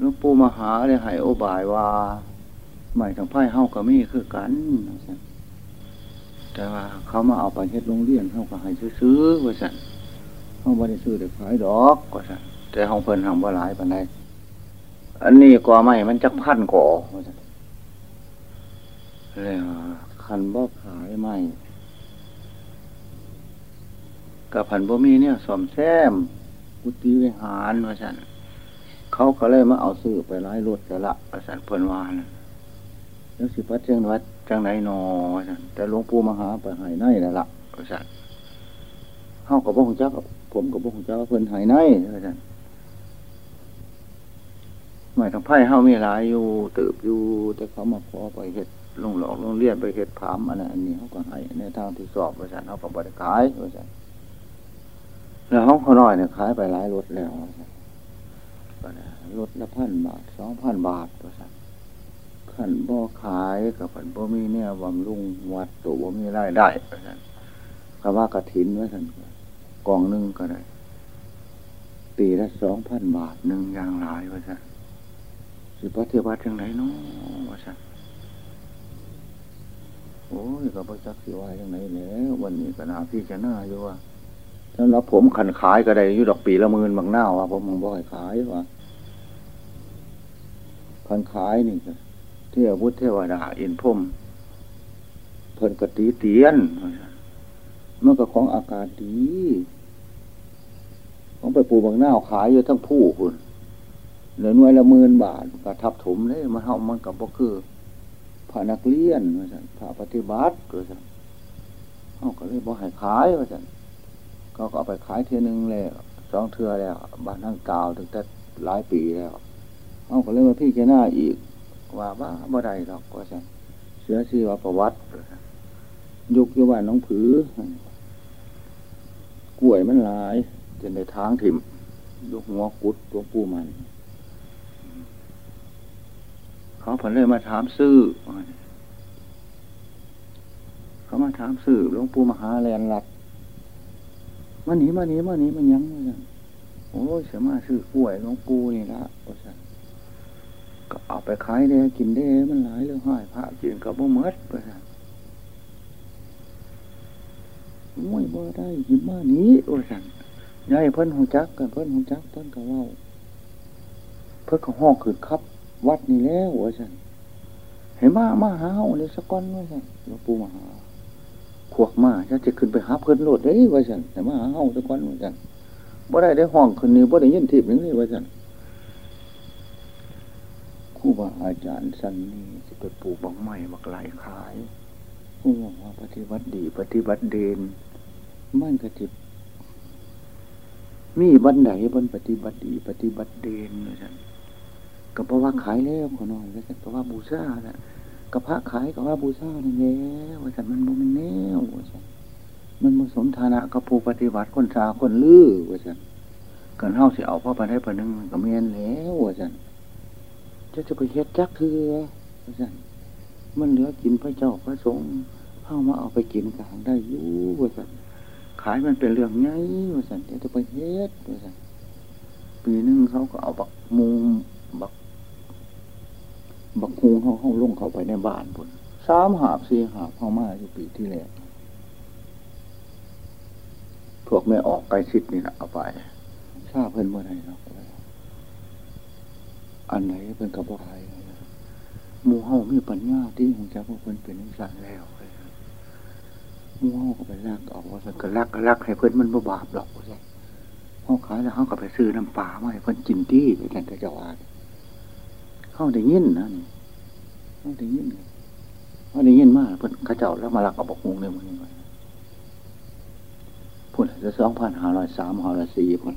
หลวงปู่มหาเลยให้โอบายว่าใหม่ทางไพ่เฮาก็มีคือกัน แต่ว่าเขามาเอาไปเฮ็ดโรงเรียนเฮาก็ให้ซื้อๆว่าสั่นเฮาบ่ได้ซื้อได้ขายดอกว่าสั่นแต่ห้องเพิ่นห้องบ่หลายปานใดอันนี้ก่อไม้มันจักพันก่อว่าสั่นแล้วคันบ่ขายไม้กับพันบ่มีเนี่ยสอมแซมกุฏิวิหารว่าสั่น เขาก็เลยมาเอาซื้อไปร้ายรถจะละว่าสั่นเพิ่นวานแล้วสิพัดเจ้งวัดจังไหนนอแต่หลวงปู่มหาไปหายในนั่นละว่าสั่นเฮากับพวกของเจ้าผมกับพวกของเจ้าเพิ่นหายในว่าสั่นหมายถึงไพ่เฮามีหลายอยู่ตืบอยู่แต่เขามาขอไปเฮ็ดลงหลอกลงเลียนไปเฮ็ดผามอันนั้นอันนี้เขาก็ให้ในทางที่สอบว่าสั่นเขาก็บริขายว่าสั่นแล้วห้องเขาน้อยเนี่ยขายไปหลายรถแล้ว รถละพันบาทสองพันบาทประสันขันบ่ขายกับขันบ่มีเนี่ยบำรุงวัดตัวบ่มีรายได้ประสันคำว่ากระถินว่าสั่นกองหนึ่งก็ได้ปีละสองพันบาทหนึ่งอย่างหลายว่าสั่นสิพระเทวัดจังไหนเนาะว่าสั่นโอ้ยก็พระจักสิวายจังไหนแล้ววันนี้ก็นาพี่จะน่าอยู่ว่า สำหรับผมขันขายก็ได้ยู่ดอกปีละหมื่นบางหน้าว่าผมมองบ่อยขายว่าขันขายนี่ก็เทวุฒเทวดาอินพุ่มเพิ่นกตีเตียนเมื่อก็ของอากาศดีต้องไปปูบางหน้าขายอยู่ทั้งผู้คุณเหลือหน่วยละหมื่นบาทก็ทับถมเลยมาเฮามันกับพวกคือผ่านักเรียนว่าสันผ่าปฏิบัติว่าสันเขาก็เลยบอกให้ขายว่าสัน เขาก็เอาไปขายเทียนึงเลยสองเทือแล้วบ้านทั้งกาวถึงแต่หลายปีแล้วเอาก็เลยมาพี่แค่หน้าอีก ว่าบ้าบ่ได้หรอกว่าสันเสือชื่อว่าประวัติยุกยุว่าน้องผือกล้วยมันหลายจนในทางถิ่มยกหัวกุดตัวปูมัน เขาผลเลยมาถามซื้อเขามาถามซื้อหลวงปู่มหาแลนหลัด มาหนีมาหนีมาหนีมันยังว่าโอ้ยเสียมาซื้อกล้วยหลวงปูนี่ละว่าสันก็เอาไปขายได้กินได้มันหลายเรื่องห้อยพระกินกับบ่เมดว่าสันมวยบ่ได้ยิบมาหนีว่าสันยายเพิ่นหูจักกันเพิ่นหูจักเพิ่นก็ว่าเพิ่นก็ห้องขึ้นครับ วัดนี่แล้วว่าสันเห็นมามาหาเฮาเลยสักก้อนว่าสันหลวงปู่มาหา ขวกมาจะจะขึ้นไปหาเพิ่นโลดได้ว่าสันแต่มาหาเฮาสักก้อนว่าสันบ่ได้ได้ห้องขึ้นนี่บ่ได้ยินทิพย์นี่ว่าสันครูบาอาจารย์สันนี่จะไปปลูกบังไม้บักไหลขายผู้บอกว่าปฏิบัติดีปฏิบัติเดนมันกระติบมีบันไดบันปฏิบัติดีปฏิบัติเด่นว่าสันก็เพราะว่าขายแล้วขอน้อยแล้วสันเพราะว่าบูชาแหละ กระพระขายกับว่าบูชาเนี่ยแย่ว่าสันมันโมมันแน่ว่าสันมันผสมฐานะกับผู้ปฏิบัติคนสาคนลื้อว่าสันเกินเท่าสิเอาพ่อไปได้ประนึงก็เมียนแล้วว่าสันจะจะไปเฮ็ดจักเถือว่าสันมันเหลือกินพระเจ้าพระสงฆ์เข้ามาเอาไปกินกลางได้ยู่ว่าสันขายมันเป็นเรื่องไงว่าสันจะไปเฮ็ดว่าสันปีนึงเขาก็เอาบักมู บักบักฮงเขาเข้าลงเข้าไปในบ้านพุ่นสามหาบสี่หาบเข้ามาอยู่ปีที่แล้วพวกไม่ออกไกลชิดนี่นะเอาไปทราบเพิ่นเมื่อไรเนาะอันไหนเป็นกระบอกไทยมูเฮามีปัญญาที่ของจ้าพวกเพิ่นเป็นนิสัยแล้วมูเฮาก็ไปลักออกว่าสักลักก็ลักให้เพิ่นมันบ่บาปหรอกว่าสักเฮาขายแล้วเฮาก็ไปซื้อน้ำปลามาให้เพิ่นกินที่ไปกันก็จะว่า เข้าได้ยินนะนี่เข้าได้ยินเข้าได้ยินมากเพิ่นข้าเจ้าแล้วมาลักเอาบอกฮงเนี่ยมันยังไงพุ่นจะสองพันห้าร้อยสามห้าร้อยสี่พุ่น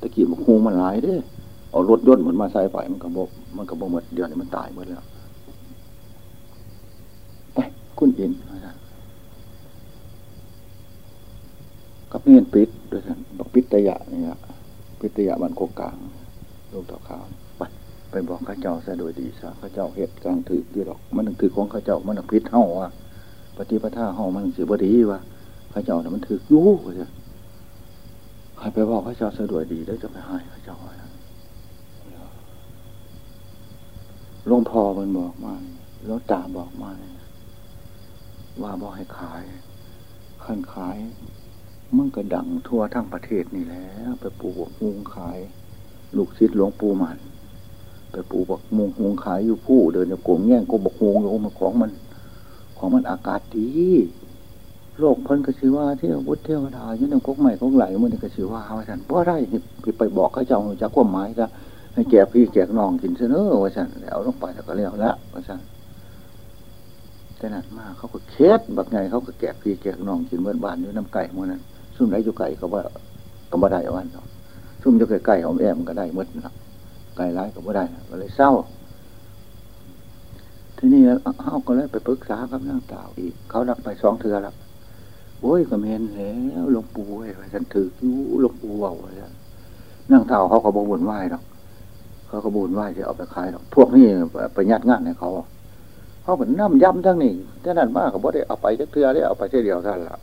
ตะกี้บอกฮงมันหลายเด้เอารถยนต์เหมือนมาใส่ไฟมันกระบอกมันกระบอกหมดเดือนนี้มันตายหมดแล้วไปคุณอินกับเงียนปิดด้วยกันบอกปิดตะยะเนี่ยปิดตะยะมันโคกลางลูกต่อขาว ไปบอกข้าเจ้าซะโดยดีซะข้าเจ้าเหตุกลางถือกี่หรอก มันถือของข้าเจ้ามันพิษเห่าว่ะปฏิปทาเห่ามันสิบดีว่ะข้าเจ้าเนี่ยมันถือยู้ว่าให้ไปบอกข้าเจ้าสะดวกดีแล้วจะไปให้ข้าเจ้าหลวงพ่อมันบอกมาหลวตาบอกมาว่าบอกให้ขายขันขายมันก็ดังทั่วทั้งประเทศนี่แหล้วไปปลูกมุงขาย ลูกศิษย์หลวงปู่มัน ไปปูบักมุงหงขายอยู่ผู้เดินจะโกงแย่งก็บักมงอยู่มันของมัน ของมันอากาศดีโลกพันกสิว่าเที่ยวพุทธเทวดาอยู่ในกกใหม่กกไหลมันกสิว่าว่าฉันเพราะไรไปบอกเขาเจ้าจากความหมายซะให้แก่พี่แก่น้องกินเสนอว่าฉันแล้วลงไปแล้วก็เลี้ยวแล้วว่าฉันแต่นั้นมากเขาก็เคสแบบไงเขาก็แก่พี่แก่น้องกินเมื่อบ้านอยู่น้ำไก่เมื่อนั้นซุ่มไรอยู่ไก่เขาว่าก็บ่ได้วันซุ่มอยู่ไก่ๆหอมแอมก็ได้เมื่อนะ ไก่ร้ายก็บ่ได้ก็เลยเศร้า ทีนี้เขาก็เลยไปปรึกษากับนางต่าวอีก เขาดักไปสองเทือแล้วโอ้ยก็เมนแล้วหลวงปู่ไอ้ฉันถือยูหลวงปู่เอาไว้นั่งเท่าเขาก็บบุญไหวหรอกเขาก็บุญไหวจะเอาไปขายหรอกพวกนี้ไปยัดงานให้เขาเขาเป็นน้ำย้ำทั้งนี้ท่นั้นมากเขาบอกได้เอาไปจักเทือได้เอาไปเช่เดียวท่านละ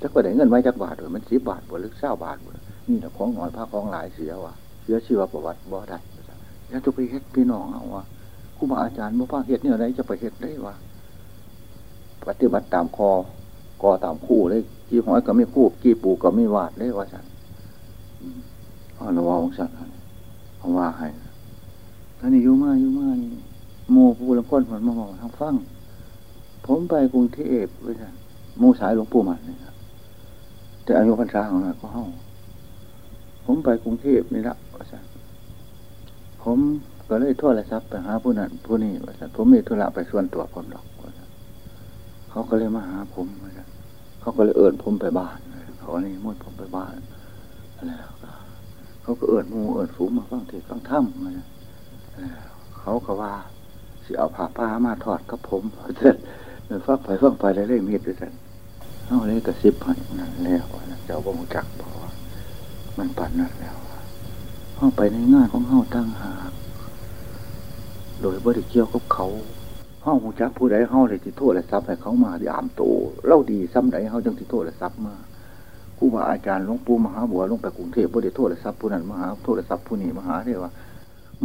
จักไปได้เงินไว้จักบาทหรือมันสิบบาทหรือเศร้าบาทนี่แต่ของหน่อยผ้าของหลายเสียว่ะ สียชีวประวัติบ่ได้แล้วจะไปเฮ็ดพี่น้องเอาวะครูบาอาจารย์บ่พาเฮ็ดเนี่ยอะไรจะไปเฮ็ดได้วะปฏิบัติตามคอกอตามคู่เลยกี่หอยก็ไม่คู่กี่ปูก็ไม่วาดเลยว่าฉันอ๋อระวังฉันเอาว่าให้ท่านนี่ยุ่มายุ่มานี่โมปูลำพ้นผลมาบอกทางฟัง ผมไปกรุงเทพเว้ยท่านโมสายหลวงปู่มันนี่ครับแต่อายุพรรษาของเราก็ห้องผมไปกรุงเทพนี่ละ ว่าฉันผมก็เลยโทษอะไรทรัพย์ไปหาผู้นั้นผู้นี้ว่าฉันผมมีธุระไปส่วนตัวผมหรอกว่าฉันเขาก็เลยมาหาผมว่าฉันเขาก็เลยเอิญผมไปบ้านเขาอันนี้มุ่ผมไปบ้านแล้วก็เขาก็เอิญมูเอิญฝูมาฟังเทศฟังถ้ำมาเขาก็ว่าสิเอาผ้าป้ามาทอดกับผมเสร็จฟังไปฟังไปแล้วเรื่องมีดด้วยกันเขาเลยกระซิบให้นั่นแล้วเจ้าบ่งจักพอมันปั่นนั่นแล้ว เข้าไปในงานของเข้าตั้งหากโดยบริเกี่ยวกับเขาเฮาหูจักผู้ใดเฮาเลยที่โทษและทรัพย์ให้เขามายามโตเล่าดีซ้ำใดเฮาจังที่โทษและทรัพย์มาครูบาอาจารย์หลวงปู่มหาบัวลงไปกรุงเทพบ่ได้โทษและทรัพย์ผู้นั้นมหาโทษและทรัพย์ผู้นี้มหาเรียกว่า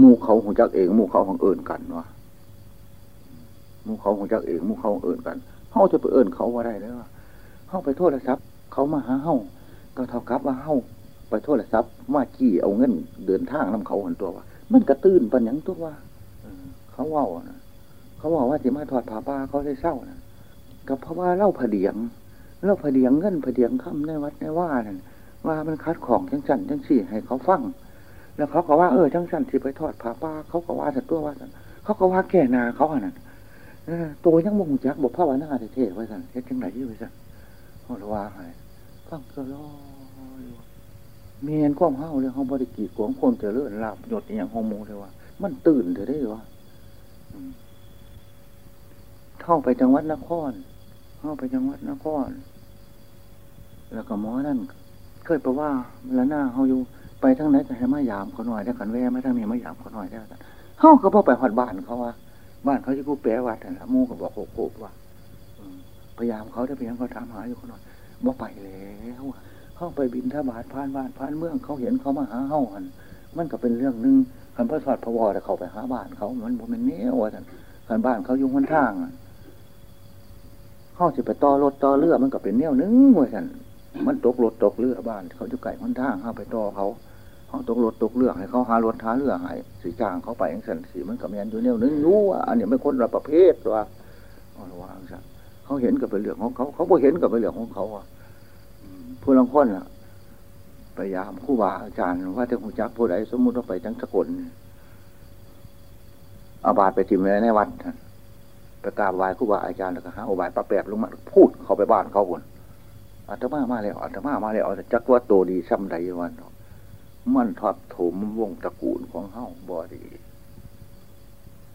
มู่เขาหูจักเองมู่เขาของเอิญกันวะมู่เขาหูจักเองมู่เขาเอิญกันเฮาจะไปเอิญเขาว่าได้เลยว่าเฮาไปโทษและทรัพย์เขามาหาเฮาก็เท่ากับว่าเฮา ไปโทษและทรัพย์มาจี้เอาเงินเดินทางนำเขาหันตัวว่า มันกระตื้นปัญญังตัวว่าเขาว่านะเขาบอกว่าที่มาถอดผ้าป้าเขาได้เศร้านะก็เพราะว่าเล่าผเดียงเล่าผเดียงเงินผเดียงค่ำในวัดในว่านั่นว่ามันคัดของจังสันจังสี่ให้เขาฟัง แล้วเขาก็ว่าเออจังสันที่ไปทอดผ้าป้าเขาก็ว่าสันตัวว่าสันเขาก็ว่าแก่นาเขาอันนั้นตัวยังมงจักบอกพระวนาเทศไว้สันเฮ็ดจังไหนอยี่ไว้สันเขาว่าให้ฟังก็รอ เมียนก้อมเฮาเลยเขาบริกีกวงคนเจริญลาบหยดอย่างฮอร์โมนเลยว่า มันตื่นเถอได้ว่าเข้าไปจังหวัดนครเข้าไปจังหวัดนคร แล้วก็หมอนั่นเคยไปว่าแล้วหน้าเขาอยู่ไปทั้งไหนก็ให้มายามเขาหน่อยได้กันแว่ไม่ทั้งนี้มายามเขาหน่อยได้กันเขาก็พอไปหอดบ้านเขาว่า บ้านเขาที่กูแปลวัดนะมู่ก็บอกโคโคว่าพยายามเขาได้พยายามเขาถามหาอยู่เขาหน่อยบ่ไปแล้ว เข้าไปบินท่าบาทผ่านบ้านผ่านเมืองเขาเห็นเขามาหาเฮาหันมันก็เป็นเรื่องหนึ่งคันพระสวัสดิ์พระวอแต่เขาไปหาบ้านเขามันบ่เป็นเนี้ยว่าท่านคันบ้านเขายุ่งคนทางเข้าจะไปต่อรถต่อเรือมันก็เป็นเนี้ยนึงว่าท่านมันตกรถตกเรือบ้าน เขาจะไก่คนทางเข้าไปต่อเขาเขาตกรถตกเรือให้เขาหารถหาเรือหายสีจางเขาไปอย่างสันสีมันกับแมนอยู่เนี้ยนึงรู้ว่าอันนี้ไม่คนละประเภทว่าระวังสัเขาเห็นกับเป็นเรื่องของเขาเขาบ่เห็นกับเป็นเรื่องของเขาอะ ผู้ลังคนอะพยายามคู่บาอาจารย์ว่าจะหูจักผู้ใดสมมุติว่าไปทั้งสกลอาบาดไปทิมไว้ในวัดไปกราบไหว้คู่บาอาจารย์แล้วก็หาอบายปะแปบลงมาพูดเขาไปบ้านเขาคนอาตมามาแล้วอาตมามาแล้วจักว่าโตดีซ้ำใดวันมันทอดถมวงตระกูลของเฮ้าบอดี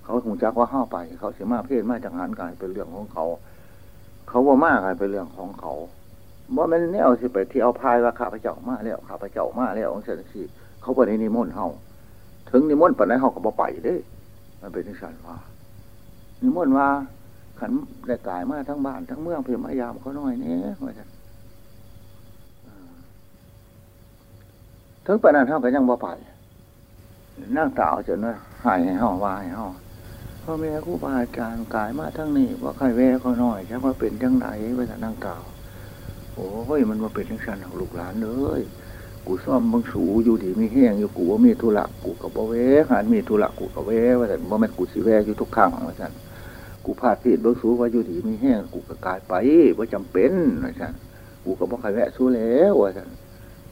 เขาคงจักว่าเฮ้าไป เขาเสียมาเพศมาจากงานกายเป็นเรื่องของเขา เขาว่ามากกายเป็นเรื่องของเขา ว่ามันแนวสิไปที่เอาพายว่าข้าพเจ้ามาแล้วข้าพเจ้ามาแล้วองค์เสด็จสีเขาไปในนิมนต์เฮาถึงนิมนต์ปัจจัยเฮาก็บ่ไปเด้ มันเป็นที่สันว่านิมนต์ว่าขันได้กายมาทั้งบ้านทั้งเมืองเพื่อมายามเขาหน่อยเนี่ยว่าจะถึงปานนั้นเท่ากันยังบ่ไปนั่งตาวจนว่าหายให้ห่อวายห่อพ่อแม่ครูบาอาจารย์กายมาทั้งนี้ว่าใครแว่เขาหน่อยใช่ว่าเป็นจังไหนไปแต่นั่งตาว โอ้ยมันมาเป็นทั้งสันของลูกหลานเลยกูซ่อมบังสูอยู่ดีมีแห้งอยู่กูว่ามีธุระกูกับบ่เวหานมีธุระกูกับเวว่าแต่บ่แม่นกูสิแวอยู่ทุกครั้งว่าสันกูพาดผิดบังสูว่าอยู่ดีมีแห้งกูก็กายไปว่าจำเป็นว่าสันกูกับบ่ใครแวะสู้แล้วว่าสัน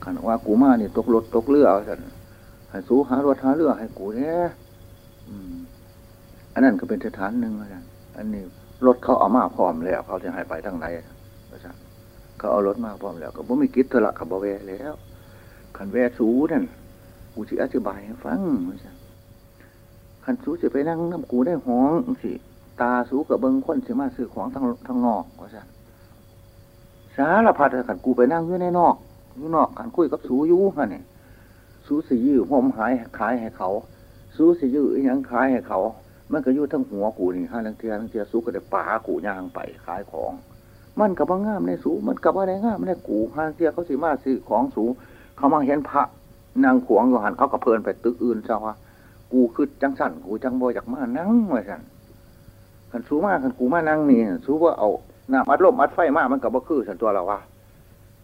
ขันว่ากูมาเนี่ยตกรถตกเรือว่าสันให้สู้หารถหาเรือให้กูเนี่ยอันนั้นก็เป็นสถานหนึ่งว่าสันอันนี้รถเขาเอามาพร้อมแล้วเขาจะให้ไปทางไหนว่าสัน เขาเอารถมาพร้อมแล้วก็บ่มีกิจธุระกับบ่แวะแล้วขันแวสูนั่นกูจะอธิบายให้ฟังขันสูจะไปนั่งน้ำกูได้ห้องสิตาสูกับเบิงคนสิมาซื้อของทางทางนอกว่าสันสารพัดขันกูไปนั่งอยู่ในนอกอยู่นอกขันคุยกับสูอยู่ฮะเนี่ยสูสิยื้อห่มหายขายให้เขาสูสิยื้อยังขายให้เขา มันก็อยู่ทั้งหัวกูนี่ห้าลังเทียลังเทียสูก็ได้ป่ากูย่างไปขายของ มันกับว่างามในสูมันกับว่าในงามในกูห้าลังเทียเขาสิมาซื้อของสูเขามาเห็นพระนางขวงอยู่หันเขาก็เพลินไปตึกอื่นเจ้าว่ากูคือจังสั่นกูจังบอยจากมานั่งไว้สั่นขันสูมากขันกูมานั่งนี่สูว่าเอาน้ำอัดลมอัดไฟมากมันกับบ่คือสันตัวเราว่า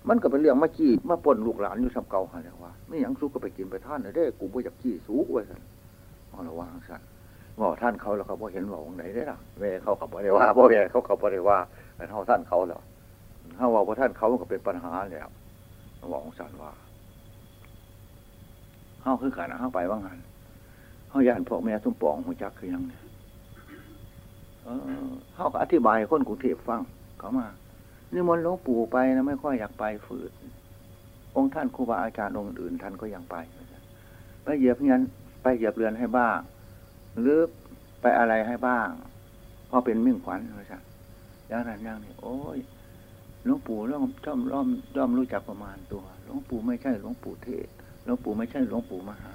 มันก็เป็นเรื่องมาจี้มาปนลูกหลานอยู่สำเก่าหันเลยว่าไม่ยังสูก็ไปกินไปท่านเลยเด้กูบ่อยากจี้สูไว้สั่นเอาละว่าสั่นว่าท่านเขาแล้วเขาบ่เห็นว่าองไหนได้ล่ะแม่เขาขับบ่ได้ว่าบ่แม่เขาขับบ่ได้ว่า แต่เท่าท่านเขาแล้วถ้าว่าพระท่านเขามันก็เป็นปัญหาแล้วบอกองสันว่าเฮาคือกันนะเฮาไปว่างานเฮาย่านพวกแม่ทุ่มปองหัวจักคือยังเนี่ยเออเฮาก็อธิบายคนกรุงเทพฟังเขามานิมนหลวงปู่ไปนะไม่ค่อยอยากไปฝืดองค์ท่านครูบาอาจารย์องค์อื่นท่านก็ยังไปไปเหยียบเงินไปเหยียบเรือนให้บ้าง หรือไปอะไรให้บ้างพอเป็นมิ่งขวัญนะจ๊ะ อย่างนั้นอย่างนี้โอ้ยหลวงปู่ย่อมย่อมย่อมย่อมรู้จักประมาณตัว หลวงปู่ไม่ใช่หลวงปู่เทศหลวงปู่ไม่ใช่หลวงปู่มหา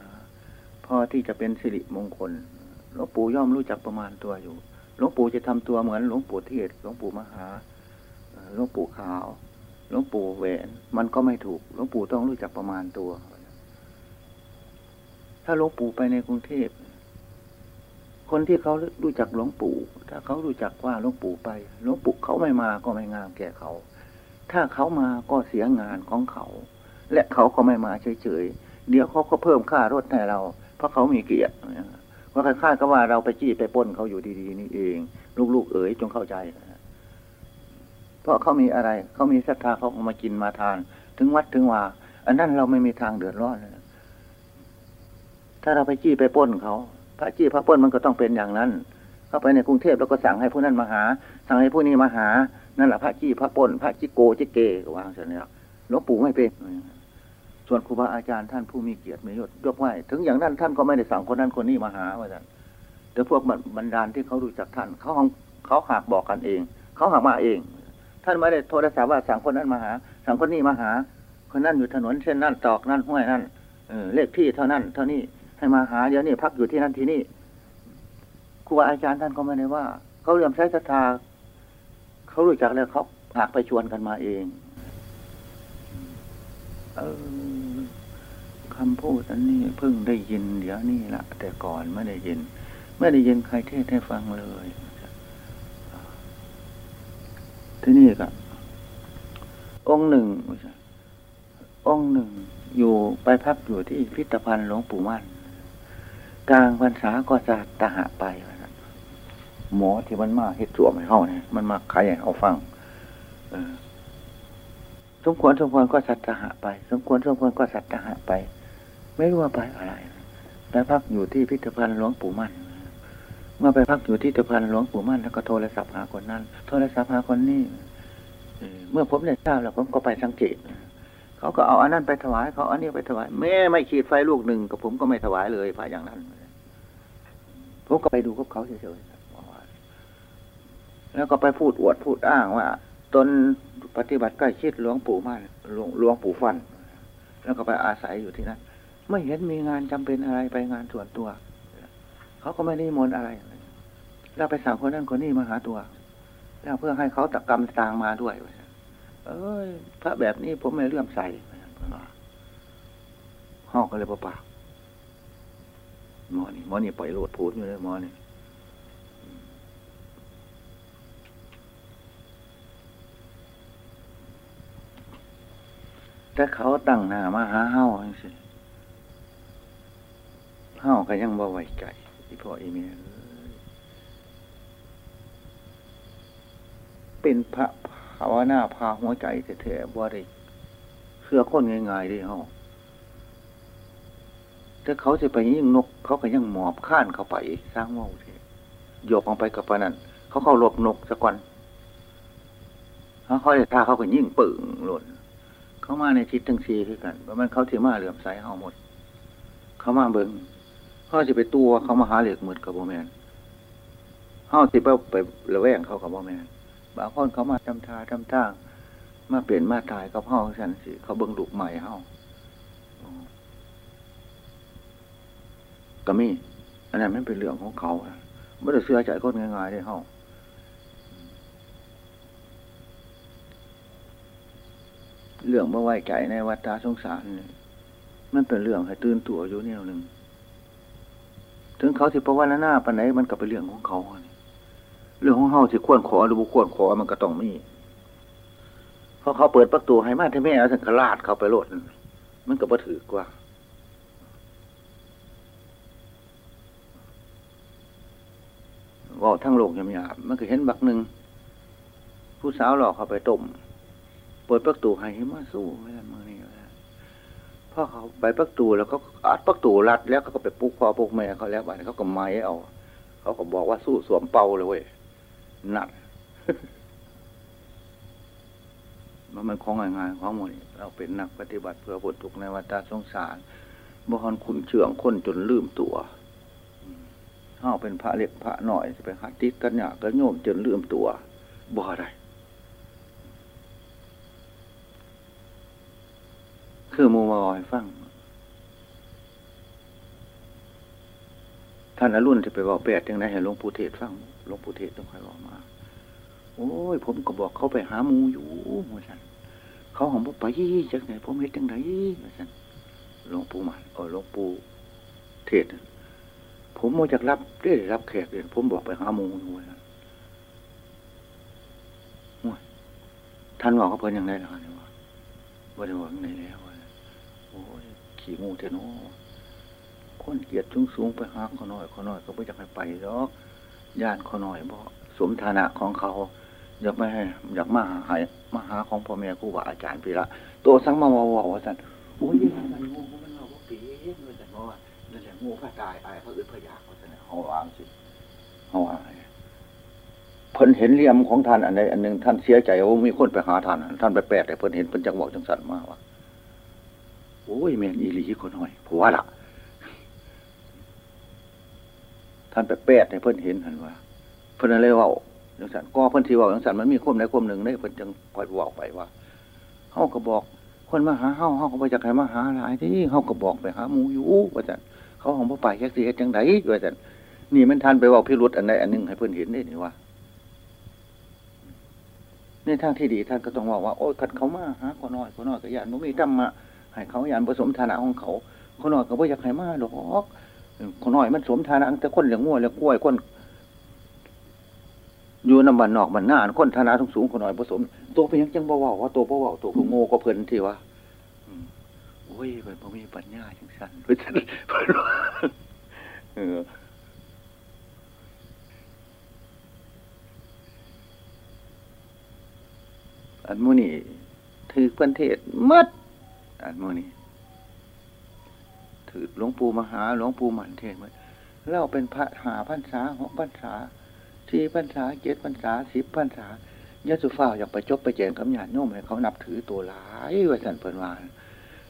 พอที่จะเป็นสิริมงคล หลวงปู่ย่อมรู้จักประมาณตัวอยู่ หลวงปู่จะทำตัวเหมือนหลวงปู่เทศหลวงปู่มหาหลวงปู่ขาวหลวงปู่แหวนมันก็ไม่ถูกหลวงปู่ต้องรู้จักประมาณตัว ถ้าหลวงปู่ไปในกรุงเทพ คนที่เขารู้จักหลวงปู่ ถ้าเขารู้จักว่าหลวงปู่ไปหลวงปู่เขาไม่มาก็ไม่งามแก่เขา ถ้าเขามาก็เสียงานของเขา และเขาก็ไม่มาเฉยๆเดี๋ยวเขาก็เพิ่มค่ารถให้เรา เพราะเขามีเกียรติว่าค่าก็ว่าเราไปจี้ไปป้นเขาอยู่ดีๆนี่เอง ลูกๆ เอ๋ยจงเข้าใจเพราะเขามีอะไรเขามีศรัทธาเขาก็มากินมาทาน ถึงวัดถึงว่า อันนั้นเราไม่มีทางเดือดร้อนเลยถ้าเราไปจี้ไปป้นเขา พระจี้พระป้นมันก็ต้องเป็นอย่างนั้น เข้าไปในกรุงเทพแล้วก็สั่งให้ผู้นั้นมาหา สั่งให้ผู้นี้มาหา นั่นแหละพระจี้พระป้นพระจิโกจิเกก็วางเสร็จแล้วหลวงปู่ไม่เป็น ส่วนครูบาอาจารย์ท่านผู้มีเกียรติมียศยกไหวถึงอย่างนั้นท่านก็ไม่ได้สั่งคนนั้นคนนี้มาหาว่าท่านแต่พวกบรรดาลที่เขารู้จักท่าน เขาเขาหากบอกกันเอง เขาหากมาเอง ท่านไม่ได้โทรศัพท์ว่าสั่งคนนั้นมาหา สั่งคนนี้มาหา คนนั้นอยู่ถนนเช่นนั้นตอกนั่นห้วยนั่นเออเลขที่เท่านั้น เท่านี้ ให้มาหาเดี๋ยวนี้พักอยู่ที่นั่นที่นี่ครูบาอาจารย์ท่านก็ไม่ได้ว่าเขาเรื่มใช้ศรัทธาเขารู้จักแล้วเขาหากไปชวนกันมาเองเออคำพูดอันนี้เพิ่งได้ยินเดี๋ยวนี้ละแต่ก่อนไม่ได้ยิน ไม่ได้ยินใครเทศให้ฟังเลยที่นี่ก็องค์หนึ่งองค์หนึ่งอยู่ไปพักอยู่ที่พิพิธภัณฑ์หลวงปู่มั่น กลางพรรษาก็จะตหะไปหมอที่มันมาเฮ็ดสวมให้เขาเนี่ยมันมาขายให้เขาฟังสมควรสมควรก็สัตหะไป สมควรสมควรก็สัตหะไป ไม่รู้ว่าไปอะไรไปพักอยู่ที่พิพิธภัณฑ์หลวงปู่มั่นเมื่อไปพักอยู่ที่พิพิธภัณฑ์หลวงปู่มั่นแล้วก็โทรศัพท์หาคนนั้น โทรศัพท์หาคนนี้เมื่อผมได้ทราบแล้วผมก็ไปสังเกตเขาก็เอาอันนั้นไปถวายเขาอันนี้ไปถวายแม่ไม่ขีดไฟลูกหนึ่งกับผมก็ไม่ถวายเลยพระอย่างนั้น ผมก็ไปดูกับเขาเฉยๆแล้วก็ไปพูดอวดพูดอ้างว่าตนปฏิบัติใกล้ชิดหลวงปู่มั่นหลวงหลวงปู่ฟัน แล้วก็ไปอาศัยอยู่ที่นั่นไม่เห็นมีงานจำเป็นอะไรไปงานส่วนตัว เขาก็ไม่ได้มนอะไร แล้วไปสั่งคนนั้นคนนี้มาหาตัว แล้วเพื่อให้เขาตะกรรมตางมาด้วย เอ้ยพระแบบนี้ผมไม่เลื่อมใสห้องก็เลยปปา หมอนี่หมอนี่ปล่อยโลดพูดอยู่เลยหมอนี่แต่เขาตั้งหน้ามาหาเฮ้าสิเฮ้าก็ยังบ่ไว้ใจอีพ่ออีเมียเป็นพระภาวนาพาหัวใจแท้ๆบ่ได้เสื้อคนง่ายๆดิเฮ้า ถ้าเขาจะไปยิ่งนก เขาก็ยังหมอบข้านเข้าไปสร้างว่าเถโยกลงไปกับปนั้นเขาเข้าหลบนกสะก่อนเขาเขาจะท่าเขาก็ยิ่งปึ่งหล่น เขามาในทิศทั้งสี่คือกันเพราะมันเขาถือมาเหลื่อมใสเขาหมด เขามาเบิงเขาจะไปตัวเขามาหาเหล็กหมดกับโบแมนเขาสิไปไประแวงเขากับโบแมนบางคนเขามาทำทาทำท่ามาเปลี่ยนมาตายกับเขาสันสิเขาเบิงลูกใหม่เขา ก็มีอันนั้นไม่เป็นเรื่องของเขาไม่ได้เสื้อใจคนง่ายๆได้เขาเรื่องเมื่อไว้ใจในวัฏสงสารนี่มันเป็นเรื่องให้ตื่นตัวอยู่เนี่ยหนึ่งถึงเขาสิประวัติหน้าปันไหนมันก็เป็นเรื่องของเขา เรื่องของเขาสิควรขอหรือบุควรขอมันก็ต้องมีเพราะเขาเปิดประตูให้มาที่แม่สังฆราชเขาไปโลดมันก็บ่ถือกว่า ว่าทั้งโลกยำหยาบมันก็เห็นบักหนึ่งผู้สาวหลอกเขาไปต้มเปิดประตูให้มาสู้ไม่ได้มือนี้พอเขาไปประตูแล้วก็อัดประตูรัดแล้วก็ไปปลุกพ่อปลุกแม่เขาแล้วบ้านเขาก็ไม้เอา เขาก็บอกว่าสู้สวมเป่าเลยเว้ยนักมันมันของง่ายๆของหมดเราเป็นนักปฏิบัติเพื่อผลทุกในวัฏสงสารบ่ฮอนคุณเชื่องคนจนลืมตัว เฮาเป็นพระเล็กพระหน่อยจะไปหัดติดกันเนี่ยก็โยมจนลืมตัวบ่ได้คือมูมาอ่อยฟัง ท่านอรุณจะไปบอกแปดยังไงให้หลวงปู่เทศฟังหลวงปู่เทศต้องคอยบอกมา โอ้ย ผมก็บอกเขาไปหามูอยู่มาสันเขาหอมไปจากไหนผมเห็นจังไหนมาสันหลวงปู่มันเออหลวงปู่เทศ ผมมาจากรับได้รับแขกเรียนผมบอกไปหามูอยู่นะท่านบอกเขาเพิ่นยังไงล่ะเนี่ยว่าว่าได้หวังในแล้วโอ้ยขี่มูเทโนคนเกียรติสูงสูงไปหาเขาหน่อยเขาหน่อยก็ไม่อยากให้ไปหรอกญาติเขาหน่อยบอกสมฐานะของเขาอยากไม่ให้อยากมาหามาหาของพ่อแม่ครูบาอาจารย์ปีละตัวสังมาว่าว่าสันโอ้ยมันงู งูพระตายไอ้พระอื่นพระยาเขาเนี่ยเขาวางสิเขาวางเพิ่นเห็นเลี่ยมของท่านอันใดอันหนึ่งท่านเสียใจว่ามีคนไปหาท่านท่านไปแปดแต่เพิ่นเห็นเพิ่นจังบอกจังสันมากว่าโอ้ยเมนอีหลีคนหน่อยผัวละท่านไปแปดให้เพิ่นเห็นหันว่า เพิ่นอะไรว่าจังสันก็เพิ่นที่ว่าจังสันมันมีควมใดควมหนึ่งได้เพิ่นจังคอยบอกไปว่าเฮาก็บอก คนมาหาเฮาเฮาก็ไปจากใครมาหาหลายที่เฮาก็บอกไปหาหมูอยู่ว่าจัน เขาของพ่อไปแค่สิเฮ็ดจังไดว่าจันนี่มันท่านไปว่าพิรุษอันใดอันหนึ่งให้เพิ่อนเห็นได้นี่ว่าในทางที่ดีท่านก็ต้องบอกว่าโอ้ยขัดเขามาหาคนน้อยคนน้อยก็อย่านุมีธรรมะให้เขาอย่าผสมฐานะของเขาคนน้อยก็ไม่อยากให้มาหรอกคนน้อยมันสมฐานะแต่คนเหลืองงัวเหลืองกล้วยคนอยู่น้ำบันนอกบันหน้าคนฐานะสูงสูงคนน้อยผสม ตัวเป็นยังจังบ่าวว่าตัวบ่าวตัวก็โง่ก็เพลินที่ว่า อ้ยเพิ่นบ่มีปัญญาจังสันเพิ่นเพิ่นเอออันมูนี่ถือเพื่อนเทศมัดอันมูนี่ถือหลวงปู่มหาหลวงปู่หมันเทศมัดเล่าเป็นพระหาพรรษาหกพรรษาสี่พรรษาเจ็ดพรรษาสิบพรรษายะสุฟ้าอยากไปจบไปแจงคำหยาดโน้มให้เขานับถือตัวหลายว่าสันเพิ่นวาน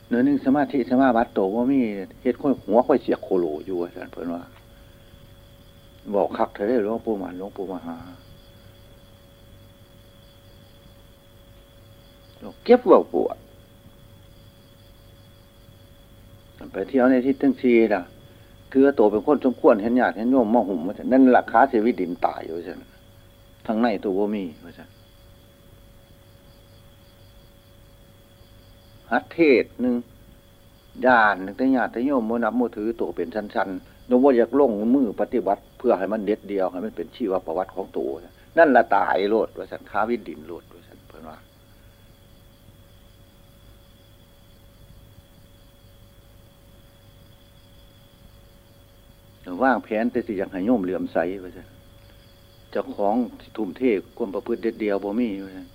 เนื้อหนึ่งสมาธิสมาบัติโตว่ามีเฮ็ดคนหัวค่อยเสียโคโลอยู่ว่านเพิ่นว่า บอกคักเธอได้หลวงปู่หมันหลวงปู่มหาเก็บว่าปวดไปเที่ยวในที่ตั้งชีนะคือตัวเป็นคนสมควรเห็นญาติเห็นโยมมอหุ่มว่านั่นราคาเสวิดินตายอยู่ใช่ไหมทั้งในตัวว่ามีว่าใช่ ฮัตเทศหนึ่งญาติหนึ่งแต่ญาติโยมโมนับโมถือตัวเป็นชั้นๆเราว่าอยากลงมือปฏิบัติ เพื่อให้มันเด็ดเดียวให้มันเป็นชีวประวัติของตัวนั่นละตายโลดว่าสันค้าวิดินโลดว่าสันเพื่อนว่าว่างแผนแต่สิยังให้โยมเหลื่อมใสว่าสันจ้าของทุ่มเทความประพฤติเด็ดเดียวบ่มีว่าสัน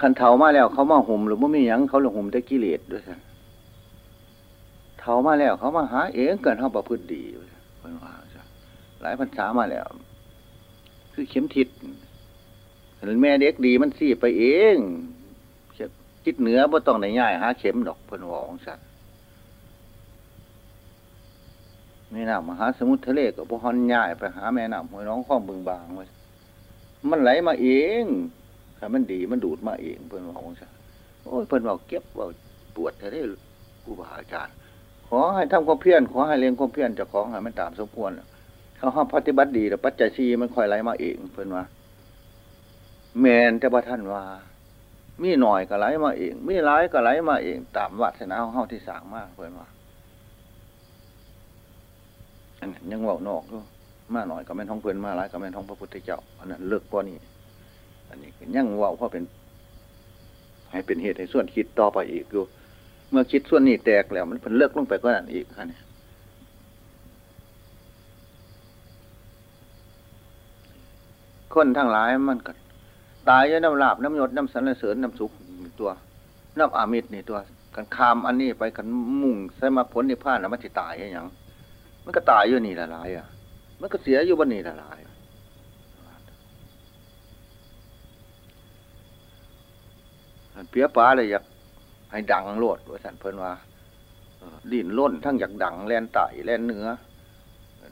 คันเทามาแล้ว เขามาห่มหรือบ่ามีหยังเขาลยห่มได้กิเลสด้วยสันเทามาแล้ว เขามาหาเองเกินเขาประพฤติดีเพื่อนว่าหลายพรรษามาแล้ว คือเข็มทิศแม่เด็กดีมันสี่ไปเองทิศเหนือบ่ต้องในง่ายหาเข็มดอกเพิ่นว่าของสัตว์แม่น้ำมหาสมุทรทะเลก็บ่ฮอนง่ายไปหาแม่น้ำห้วยน้องข้องบึงบางไว้มันไหลมาเอง ถ้ามันดีมันดูดมาเองเพิ่นว่าของสัตว์โอ้ยเพิ่นว่าเก็บว่าปวดทะเลครูบาอาจารย์ ขอให้ทำความเพียรขอให้เลี้ยงความเพียรจะของให้มันตามสมควรเขาห้าปฏิบัติดีแต่ปัจจัยชีมันคอยไหลมาเองเพื่อนว่าแมนแต่ว่าท่านว่า มีหน่อยก็ไหลมาเอง มีหลายก็ไหลมาเอง ตามวัฒนาของเขาที่สร้างมากเพื่อนว่าอันนั้นยังว่านอกด้วยมาหน่อยก็แม่นท้องเพื่อนมาหลายก็แม่นท้องพระพุทธเจ้าอันนั้นเลิกกว่านี้ อันนี้ยังว่าเพราะเป็น ให้เป็นเหตุให้ส่วนคิดต่อไปอีกอยู่ เมื่อคิดส่วนนี้แตกแล้ว มันเพิ่นเลิกลงไปก็นั่นอีกค่ะเนี่ยคนทั้งหลายมันก็ตายด้วยน้ำลาบน้ำยศน้ำสันเสริญน้ำสุขตัวน้ำอามิตรนี่ตัวกันคามอันนี้ไปกันมุ่งใส่มาผลในผ้านะมันจะตายอย่างมันก็ตายอยู่นี่ละลายอะ มันก็เสียอยู่บนนี่ละลาย เปียป้าเลยอยากให้ดังโลดว่าสันเพิ่นว่าดินล้นทั้งอยากดังแลนไตแลนเนื้อ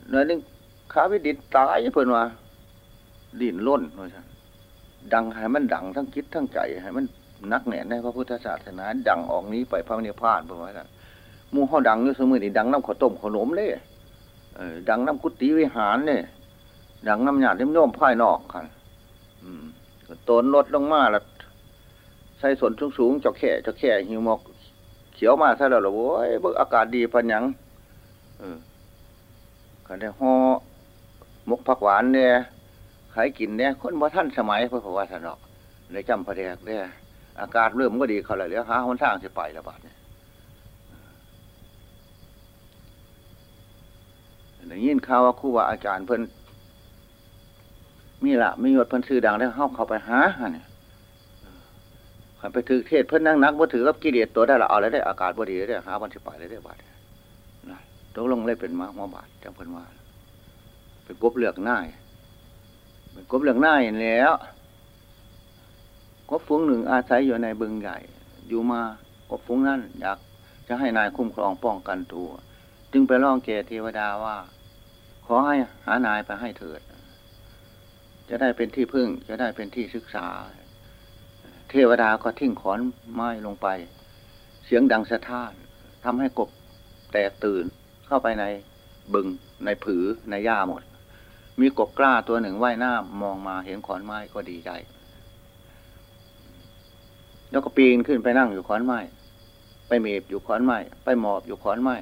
เนื้อนึงขาวิดินตายเพิ่นว่าดินล้นว่าสันดังให้มันดังทั้งคิดทั้งใจให้มันนักแน่นในพระพุทธศาสนา ดังออกนี้ไปพระนิพพานเพิ่นว่าสันมูห้อดังอยู่เสมอนี่ดังน้ำข้าวต้มขนมเลยดังน้ำกุฏิวิหารเนี่ยดังน้ำหยาดเล่มโน้มภายนอกกันตนลดลงมาแล้ว ใส่ส่วนสูงสูงจะแข่จะแข่หิวมอก เขียวมาซะแล้วหรอโว้ยเบิกอากาศดีพันยังเออกันได้ห่อมกผักหวานเนี่ยขายกินเนี่ยคนบ่ท่านสมัยเพื่อว่าสนอกในจำพระเดกเนี่ยอากาศเริ่มก็ดีเขาเลยเลี้ยหาหนทางจะไปละบาดเนี่ยได้ยินข่าวว่าครูว่าอาจารย์เพิ่นมีละมียศเพิ่นซื้อดังได้เข้าเข้าไปหาเนี่ย ขันไปถือเทศเพิ่นนั่งนักว่าถือกับกิเลสตัวได้ละเอาแล้วได้อากาศบดีได้หาวันที่ไปเลยได้บาดนะตกลงเลยเป็นมาหัวบาดจำเพิ่นว่าเป็นกบเลือกง่ายเป็นกบเลือกง่ายแล้วกบฟุ้งหนึ่งอาศัยอยู่ในบึงใหญ่ อยู่มากบฟุ้งนั้นอยากจะให้นายคุ้มครองป้องกันตัว จึงไปร้องแก่เทวดาว่า ขอให้หานายไปให้เถิด จะได้เป็นที่พึ่ง จะได้เป็นที่ศึกษา เทวดาก็ทิ้งขอนไม้ลงไป เสียงดังสะท้านทำให้กบแตกตื่นเข้าไปในบึงในผือในหญ้าหมด มีกบกล้าตัวหนึ่งว่ายน้ามองมาเห็นขอนไม้ก็ดีใจ แล้วก็ปีนขึ้นไปนั่งอยู่ขอนไม้ ไปเมบอยู่ขอนไม้ ไปหมอบอยู่ขอนไม้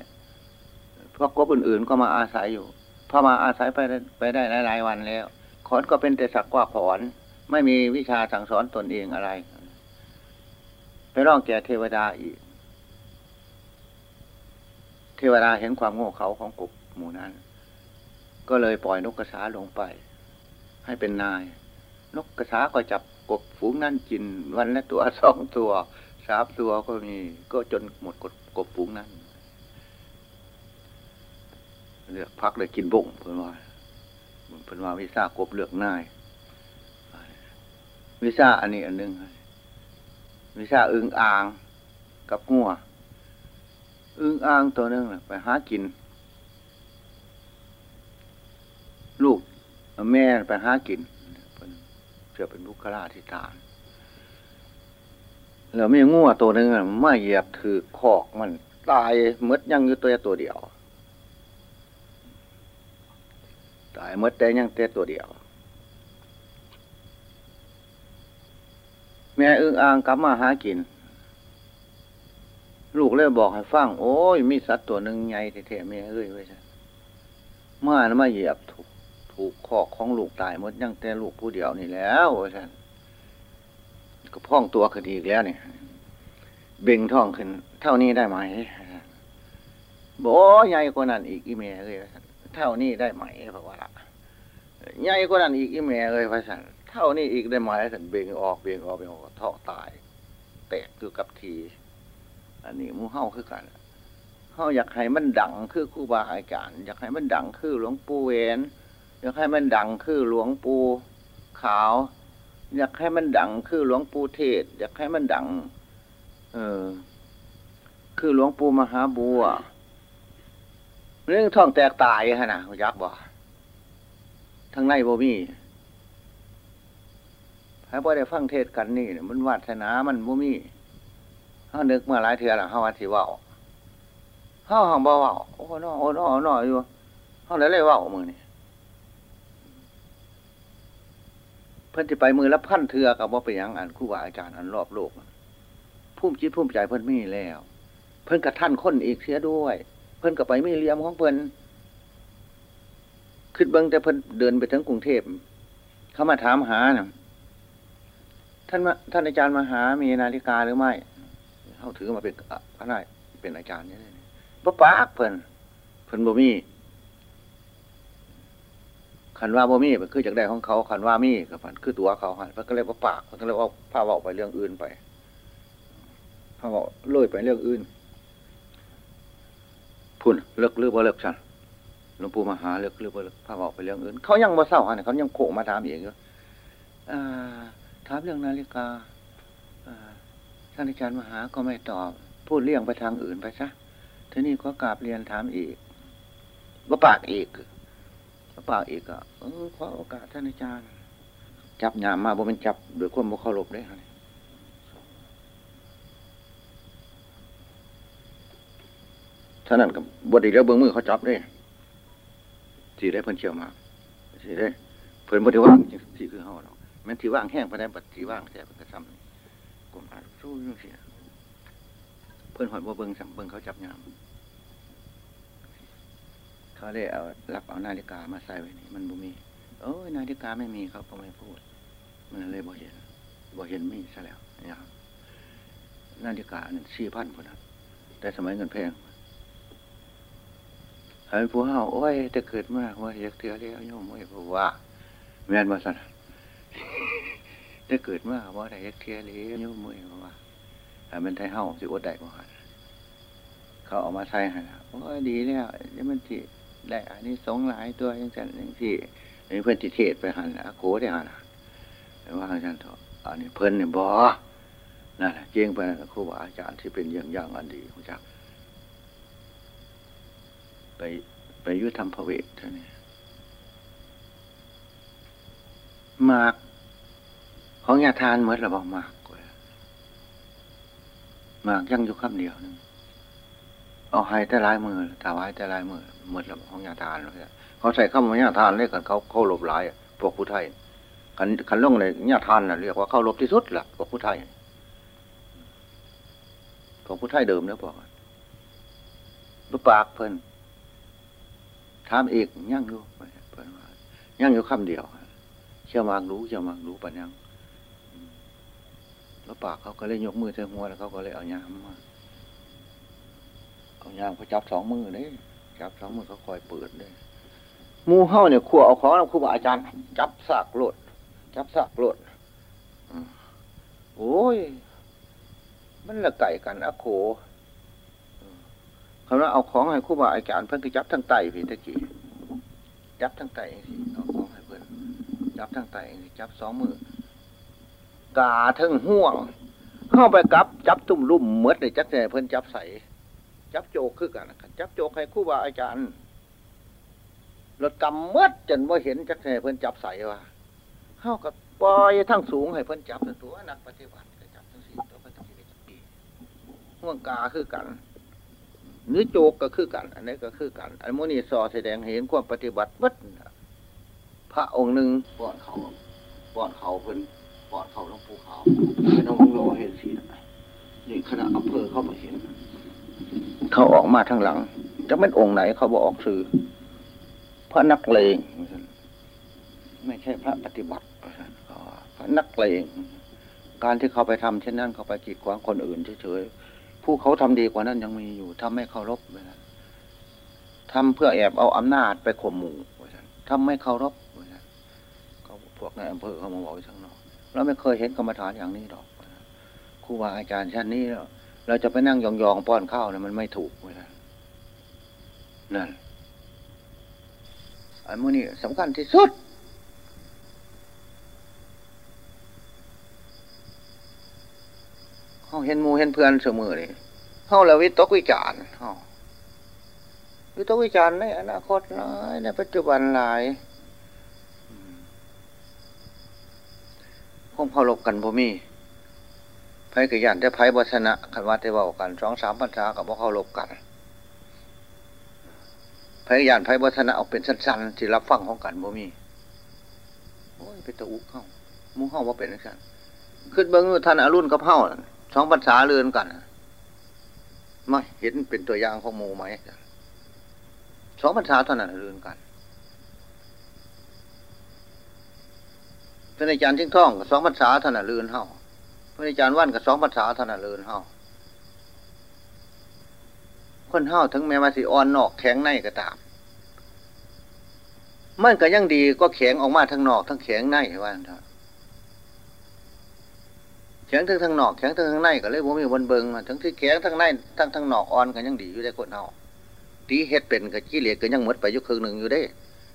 เพราะกบอื่นๆก็มาอาศัยอยู่พอมาอาศัยไปไปได้หลายวันแล้ว ขอนก็เป็นแต่สักว่าขอน ไม่มีวิชาสั่งสอนตนเองอะไร ไปร้องแก่เทวดาอีก เทวดาเห็นความโง่เขลาของกบหมู่นั้น ก็เลยปล่อยนกกระสาลงไป ให้เป็นนาย นกกระสาก็จับกบฝูงนั้นกิน วันละตัวสองตัวสามตัวก็มีก็จนหมดกบกบฝูงนั้นเลือกพักเลยกินบ่งเพื่อนว่าเพื่อนว่าวิซากบเลือกนายวิชาอันนี้อันหนึ่ง วิชาอึงอ่างกับงัวอึงอ่างตัวนึงไปหากิน ลูกแม่ไปหากินเชื่อเป็นบุคลาธิฐานแล้วมีงัวตัวหนึ่งไม่เหยียบถือคอกมัน ตายมดยังอยู่ตัวตัวเดียว ตายมดแต่ยังแต่ตัวเดียว แม่อึ้งอ่างกลับมาหากิน ลูกเลยบอกให้ฟังโอ้ย มีสัตว์ตัวหนึ่งใหญ่แท้ๆแม่เอ้ยไว้ใช่มานะมาเหยียบถูกถูกคอกของลูกตายหมดยังแต่ลูกผู้เดียวนี่แล้วท่านก็พ่องตัวขึ้นอีกแล้วเนี่ยเบ่งท้องขึ้น เท่านี้ได้ไหมบ่ใหญ่กว่านั้นอีกอีเมลเลยเท่านี้ได้ไหมเพราะว่าละใหญ่กว่านั้นอีกอีเมลเลยพระสัน เท่านี้อีกได้ไหมสันเบ่งออกเบ่งออกเบ่งออกท้อตาย แตกคือกับที อันนี้มูเฮาคือกันเฮาอยากให้มันดังคือครูบาอาจารย์อยากให้มันดังคือหลวงปู่เวนอยากให้มันดังคือหลวงปู่ขาว อยากให้มันดังคือหลวงปู่เทศ อยากให้มันดัง เออ คือหลวงปู่มหาบัวเรื่องท้องแตกตายฮะนะยักษ์บ่ทั้งในบ่มี ให้บ่ได้ฟังเทศกันนี่มันวาสนามันบ่มีเฮานึกมาหลายเทือแล้วเฮาว่าสิว้าเฮาหังบ่เว้าโอ้น้อโอ้น้อโอ้น้ออยู่เฮาเลยเลยเว้ามือนี้เพิ่นสิไปมือละพันเทือก็บ่เป็นหยังอันครูบาอาจารย์อันรอบโลกภูมิจิตภูมิใจเพิ่นมีแล้ว เพิ่นกระท่านคนอีกเสียด้วย เพิ่นก็ไปมีเลี่ยมของเพิ่นขึ้นเบิ่งแต่เพิ่นเดินไปถึงกรุงเทพ เขามาถามหาน่ะ ท่านมาท่านอาจารย์มหามีนาฬิกาหรือไม่เขาถือมาเป็นพระนายเป็นอาจารย์นี่ปะปากเพิ่นเพิ่นบ่มีขันว่าบ่มีมันคือจากได้ของเขาขันว่ามีกับมันคือตัวเขาหันเพิ่นก็เลยปะปากเพิ่นก็เลยว่าพาเว้าไปเรื่องอื่นไปพาเว้าเลยไปเรื่องอื่นพุ่นเลิกหรือบ่เลิกฉันหลวงปู่มหาเลิกหรือบ่เลิกพาเว้าไปเรื่องอื่น เขายังบ่เศร้าหันเขายังโขกมาถามอีกอยู่อ่า ถามเรื่องนาฬิกาท่านอาจารย์มหาก็ไม่ตอบ พูดเลี่ยงไปทางอื่นไปซะทีนี้ก็กราบเรียนถามอีกว่าปากอีกว่าปากอีกอะเออขอโอกาสท่านอาจารย์ จับหยามมาบ่เป็นจับโดยความบ่เคารพได้ฮะท่านั้นกับบดีแล้วเบื้องมือเขาจับได้สีได้เพิ่นเชี่ยวมาสีได้เพิ่นบดีว่าสีคือเฮาเนาะ ม้นที่ว่างแห้งไปได้บัดที่ว่างแต่เป็นกระซ้ำกลมอาสู้ยังเสียเพื่อนหอดว่าเบิ้งสัมเบิ้งเขาจับยามเขาเลยเอาหลับเอานาฬิกามาใส่ไว้นี่มันบ่มีโอ้ยนาฬิกาไม่มีเขาก็ไม่พูด มันเลยบ่เห็นบ่เห็นมีซะแล้วนะครับนาฬิกาเนี่ยสี่พันคนนะแต่สมัยเงินแพงเห็นผู้เฮาโอ้ยแต่เกิดมากว่าอยากเถื่อแล้วโยมโอ้ยผู้ว่าแม่นมาสั่น ได้เกิดมาว่าได้เทียเลยโยมมือว่าถ้าเป็นไทยเฮาสิอดได้บ่ฮะเขาเอามาใส่ให้โอ้ดีแล้วนี่มันที่ได้อันนี้สงหลายตัวยังจันยังที่นี่เพื่อนติเทศไปหันอาโคได้หันแต่ว่าอาจารย์ถออันนี้เพิ่นเนี่ยบ่นั่นแหละเจียงไปนะครูบาอาจารย์ที่เป็นอย่างย่างอันดีของจักไปไปยุทธรรมพระเวทเท่านี้ มาก ของยาทานเมื่อระบอกมากกว่ามากยังอยู่คำเดียวนึงเอาให้แต่ลายมือถาวายแต่ลายมือเมื่อระบอกของยาทานเลยเขาใส่ข้าวยาทานเลยกันเขาเขาหลบหลายพวกผู้ไทยขันขันล่องเลยยาทานน่ะเรียกว่าเข้าลบที่สุดละพวกผู้ไทยพวกผู้ไทยเดิมแล้วบอกรูปากเพิ่นถามเอกย่างอยู่เพิ่นว่าย่างอยู่คำเดียว ชื่อมากรู้เชื่อมากรู้ปัญญังแล้วปากเขาก็เลยยกมือเทหัวแล้วเขาก็เลยเอายามมาเอายามเขาจับสองมือเลยจับสองมือเขาคอยเปิดเลยมูเฮ้าเนี่ยขัวเอาของครูบาอาจารย์ จับสากโลด จับสากโลดโอ้ย มันละไก่กันอะโขคำว่าเอาของให้ครูบาอาจารย์เพิ่นก็จับทั้งไตพี่ตะกี้จับทั้งไตสิเอาของ จับทั้งไตจับสองมือกาทั้งห่วงเข้าไปกับจับตุ่มลุ่มเมดเลยจักแต่เพิ่นจับใส่จับโจกคือกันจับโจกให้คู่บาอาจารย์รถกำเมดจนว่าเห็นจักแต่เพิ่นจับใส่ว่าเข้ากับปล่อยทั้งสูงให้เพิ่นจับตัวนักปฏิบัติก็จับทั้งสี่ตัวก็ต้องได้จับปีห่วงกาคือกันหรือโจกก็คือกัน อันนี้ก็คือกัน อันโมนีสอแสดงเห็นความปฏิบัติวัด พระองค์หนึ่งป้อนเขาป้อนเขาเพิ่นปอดเขาลงภูเขาไม่ต้องรอเห็นสินี่คณะอำเภอเข้ามาเห็น เขาออกมาทางหลัง จะเป็นองค์ไหนเขาบอกออกสื่อพพระนักเลงไม่ใช่พระปฏิบัติพระนักเลงการที่เขาไปทำเช่นนั้นเขาไปกีดขวางคนอื่นเฉยๆผู้เขาทำดีกว่านั้นยังมีอยู่ทำไม่เคารพทำเพื่อแอบเอาอำนาจไปข่มหมู่ทำไม่เคารพเขาพ วกในอำเภอเขามาบอกข้างนอกเราไม่เคยเห็นกรรมฐานอย่างนี้หรอกครูบาอาจารย์ชั้นนี้เราจะไปนั่งยองๆป้อนข้าวเนี่ยมันไม่ถูกเลยนั่นอันนี้สำคัญที่สุด เขาเห็นมูเห็นเพื่อนเสมอเลยเขาแล้ววิตกวิจารณ์เขาวิตกวิจารณ์ในอนาคตหลายในปัจจุบันหลาย คงพอลบกันบ่มีไพ่กับยันได้ไพ่บัชนะคันว่าได้บอกกันสองสามปัญษากับพว่าเขาลบกันไพ่ยันไพ่บัชนะเอาเป็นสั้นๆที่รับฟังของกันบ่มีโอ้ยเป็นตะอุกเข้ามูเข้าว่าเป็นสั้นขึ้นเบื้องท่านอรุณกับเฮ้าสองปัญษาเรือนกันไม่เห็นเป็นตัวอย่างของมูไหมสองปัญษาเท่านั้นเรือนกัน พระอาจารย์ทิ้งท่องสองภาษาเท่านั้นเรือนเฮาพระอาจารย์ว่านกับสองภาษาเท่านั้นเรือนเฮาคนเฮาถึงแม้ว่าสิอ่อนนอกแข็งในก็ตาม มันก็ยังดีก็แข็งออกมาทั้งนอกทั้งแข็งในว่าเถอะแข็งทั้งทั้งนอกแข็งทั้งทั้งในก็เลยผมมีบนเบิงมาทั้งที่แข็งทั้งในทั้งทั้งนอกอ่อนก็ยังดีอยู่ได้คนเฮาตีเฮ็ดเป็นกับกี้เหลียก็ยังมดไปยุคครึ่งหนึ่งอยู่ได้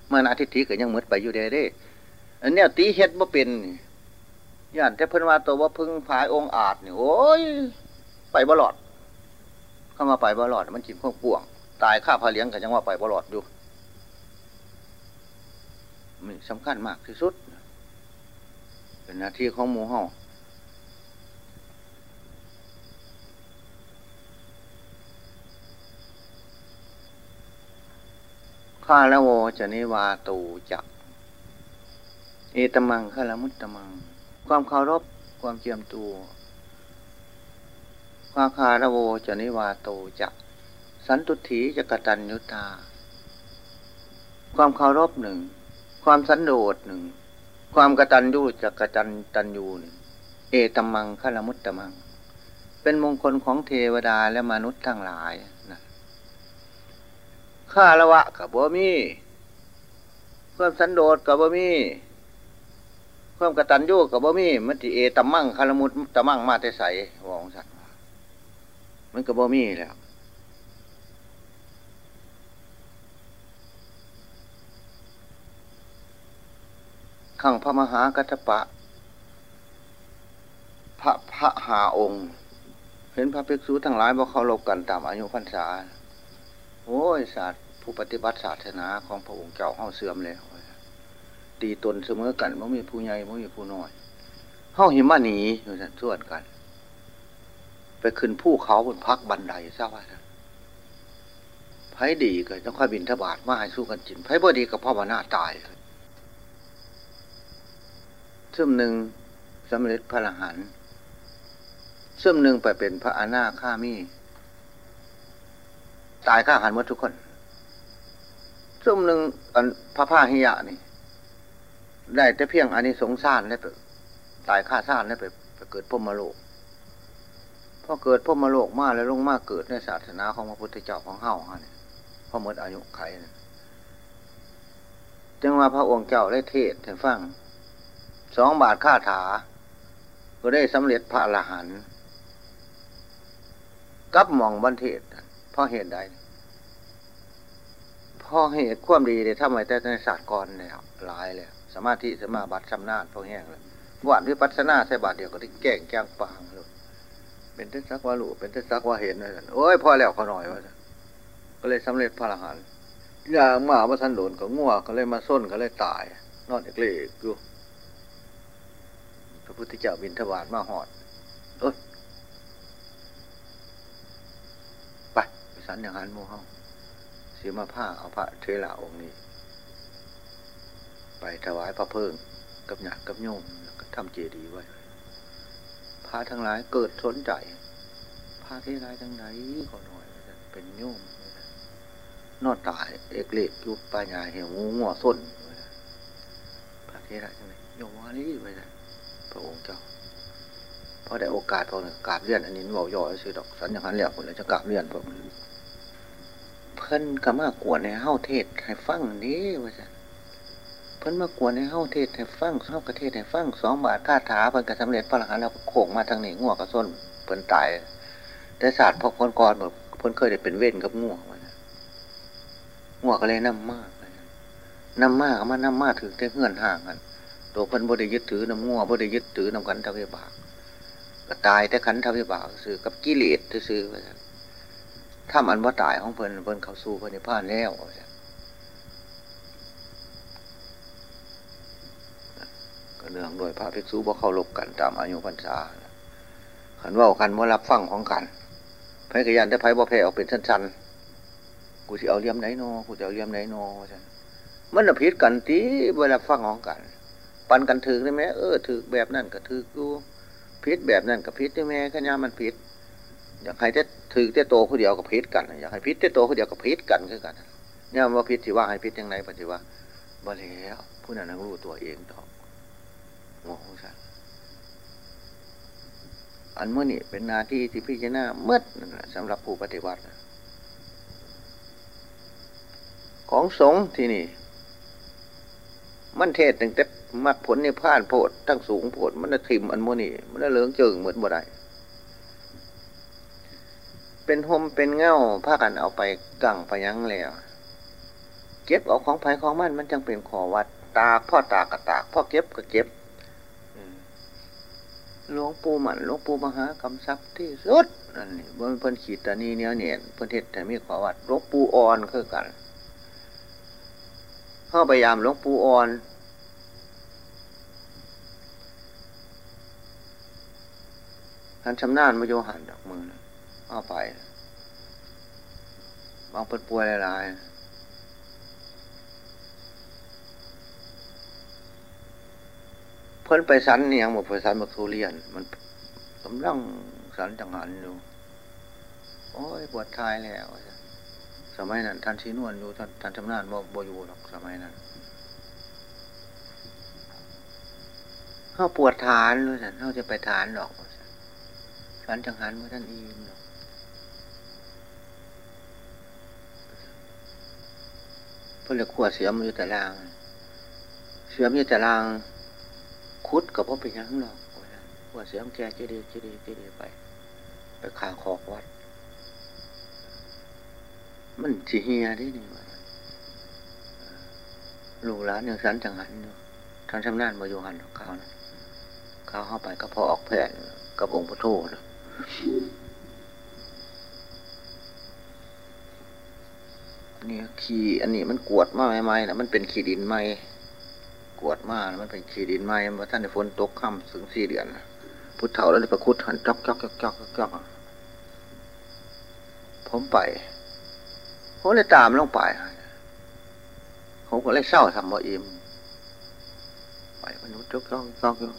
เมื่ออาทิตย์ที่ก็ยังมดไปอยู่ได้ได้ อันเนี้ยตีเฮ็ดบ่เป็นย่านแต่เพิ่นว่าตัวว่าพึ่งพายองอาจนี่โอ้ยไปบ่หลอด เข้ามาไปบ่หลอด มันจิ้มข้าวป่วง ตายข้าพาเลี้ยงกันยังว่าไปบ่หลอดอยู่มันสำคัญมากที่สุด เป็นหน้าที่ของหมูเฮาข้าแล้วโวจะนิวาตูจัก เอตมังขลมุตตมัง ความเคารพความเจียมตัวควาคาระโวจนิวาโตจักสันตุถีจะกตัญยุตา ความเคารพหนึ่ง ความสันโดษหนึ่ง ความกตัญญูจะกตัญตัญญูหนึ่งเอตมังขลมุตตมัง เป็นมงคลของเทวดาและมนุษย์ทั้งหลายนะข้าละวะกับบ่มี ความสันโดษกับบ่มี พิ่มกระตันยูกับบ่มีมันติเอตมั่งคารมุตตมั่งมาแต่ใสวองสัตว์มันกับบ่มีแล้วข้างพระมหากัตปะ พระพระหาองค์ เห็นพระภิกษุทั้งหลายบ่เขาลบกันตามอายุพรรษา โอ้ยศาสตร์ผู้ปฏิบัติศาสนาของพระองค์เจ้าเข้าเสื่อมแล้ว ตีตนเสมอกันมันมีผู้ใหญ่มันมีผู้น้อยห้องหิมะหนีอยู่สันส่วนกัน ไปขึ้นผู้เขาบนพักบันไดทราบว่าไพ่ดีก็ต้องค่อยบินทบาทมาให้สู้กันจินไพ่บ่ดีกับพ่อวนาตายซึ่งหนึ่งสำเร็จพระอรหันต์ซึ่งหนึ่งไปเป็นพระอนาคามีตายข้าหันหมดทุกคนซึ่งหนึ่งพระพาหิยะนี่ ได้แต่เพียงอันนี้สงสารได้ไปตายฆ่าซ่านได้ไปไปเกิดพมโลกพอเกิดพมโลกมาแล้วลงมาเกิดในศาสนาของพระพุทธเจ้าของเฮาฮะเนี่ยพอหมดอายุไขนะจึงว่าพระองค์เจ้าได้เทศให้ฟังสองบาทค่าถา ก็ได้สำเร็จพระอรหันต์กับมองบันเทศเพราะเหตุใดเพราะเหตุความดีได้ทำไมแต่ในศาสตร์กรเนี่ยหลายเลย สมาธิสมาบัติชำนาญพอแห้งเลยวานวิปัสนาใส่บาทเดียวก็ได้แก้งแก้งปางเลยเป็นทศักว่ารู้เป็นทศักว่าเห็นเลยโอ้ยพอแล้วขอหน่อยวะก็เลยสำเร็จพระอรหันต์ย่างมาว่าท่านโดนก็ง่วก็เลยมาส้นก็เลยตาย นอนเอกเล็กอยู่พระพุทธเจ้าบินทบาทมาหอดเอ้ยไปสันอย่างหันโมเฮาเสียมาผ้าเอาพระเทลาองค์นี้ ไปถวายพระเพิ่งกับหยากับโยมทำเจดีย์ไว้ พระทั้งหลายเกิดสนใจพระที่ไรทั้งไหนก็หน่อยเป็นโยมนอนตายเอกเล็กยุบปัญญาเหี่ยวงัวส้นพระเทระจังไงโยมวาลีไปนะพระองค์เจ้าพอได้โอกาสพอเนี่ยกราบเรียนอันนี้เบาย่อซื้อดอกสัญญาณแล้วคนเลยจะกราบเรียนพวกเพิ่นก็มากวนในเฮ้าเทศให้ฟังนี้ว่าจะ เพิ่นมากวนในเฮ้าเทศให้ฟังเฮ้ากระเทศให้ฟังสองบาทคาถาเพิ่นก็สำเร็จพระอรหันต์แล้วโขงมาทางนี้งัวกระส้นเพิ่นตายแต่ศาสตร์พอคนก่อนแบบเพิ่นเคยได้เป็นเว้นกับงัวว่างัวก็เลยน้ำมากน้ำมากมาน้ำมากถือแต่เงื่อนห่างกันตัวเพิ่นบ่ได้ยึดถือน้ำงัวบ่ได้ยึดถือน้ำกันทวิบากก็ตายแต่ขันทวิบากซื้อกับกิเลสซื้อไปถ้ามันว่าตายของเพิ่นเพิ่นเข้าสู่พระนิพพานแล้วก็ เนื่องด้วยพระภิกษุบ่เข้าลบกันตามอายุพรรษาขันว่ากันว่ารับฟังของกันพระกยันได้ไพ่บ่แพ้ออกเป็นชั้นๆกูจะเอาเลี่ยมไหนนอกูจะเอาเลี่ยมไหนนอฉันมันผิดกันตีเวลาฟังของกัน ปันกันถือได้ไหมเออถือแบบนั่นก็ถือกูพิษแบบนั่นก็พิษได้ไหมขยามันพิษอยากให้เต้ถือเต้โตผู้เดียวกับพิษกัน อยากให้พิษเต้โตผู้เดียวกับพิษกันคือกันเนี่ยว่าพิษที่ว่าให้พิษยังไงปฏิว่าบ่แล้วผู้นั้นรู้ตัวเองต่อ โง่สันอันเมื่อนี่เป็นนาที่ที่พิจารณาเมื่อสำหรับผู้ปฏิบัติ ของสงฆ์ที่นี่ มันเทศตั้งแต่มักผลในผ่านโพดทั้งสูงโพดมันทิมอันโมนี่มันเลืองเจิงเหมือนบ่ได้เป็นหมเป็นเง่าผ้ากันเอาไปกั่งไปยั้งแล้วเก็บเอาของไผ่ของมันมันจังเป็นขอวัดตากพ่อตากกระตากพ่อเก็บก็เก็บ หลวงปู่หมันหลวงปู่มหากำซับที่สุดนั่นนี่บนเพิ่นขีดตานีเนี้ยเนี่ยเพิ่นเทศแต่มีขอวัดหลวงปู่อ่อนคือกันเข้าพยายามหลวงปู่อ่อนท่านชำนาญมาโยหันดอกมือเอาไปบางเปิดป่วยหลายเพิ่นไปสันเนี่ยหมดไปสันบักทุเรียน มันกำลังสันจังหันอยู่โอ้ยปวดทายแล้วสมัยนั้นท่านชี้นวลอยู่ท่านท่านชำนาญบ่บ่อยู่หรอกสมัยนั้นเขาปวดฐานด้วยท่านเขาจะไปฐานหรอกสันจังหันเมื่อท่านอีมหรอกเพื่อขวดเสียมอยู่แต่ลาง เสียมอยู่แต่ลาง คุดกับพ่อเป็นยังหรอกขวดเสียมแกเจดีเจดีเจดีไป ไปขางคอกวัด มันจีเฮียได้นี่วะลูกหลานอย่างสันจังหันอยู่ท่านชำนาญมาอยู่หันข้านะเข้าเข้าไปก็พอออกแผ่นกับองค์พระโทษนะนี่ยขีอันนี้มันกวดมากไหมๆนะมันเป็นขีดินไหม กวดมากมันเป็นขีดินไหมมาท่านในฝนตกค่ำถึงสี่เดือนพุทธเถาแล้วประคุดหันจอกจอกจอกจอกจอกผมไปผมเลยตามลงไปผมก็เลยเศร้าทำบ่อิ่มไปมนุษย์จอกจอกจอกจอก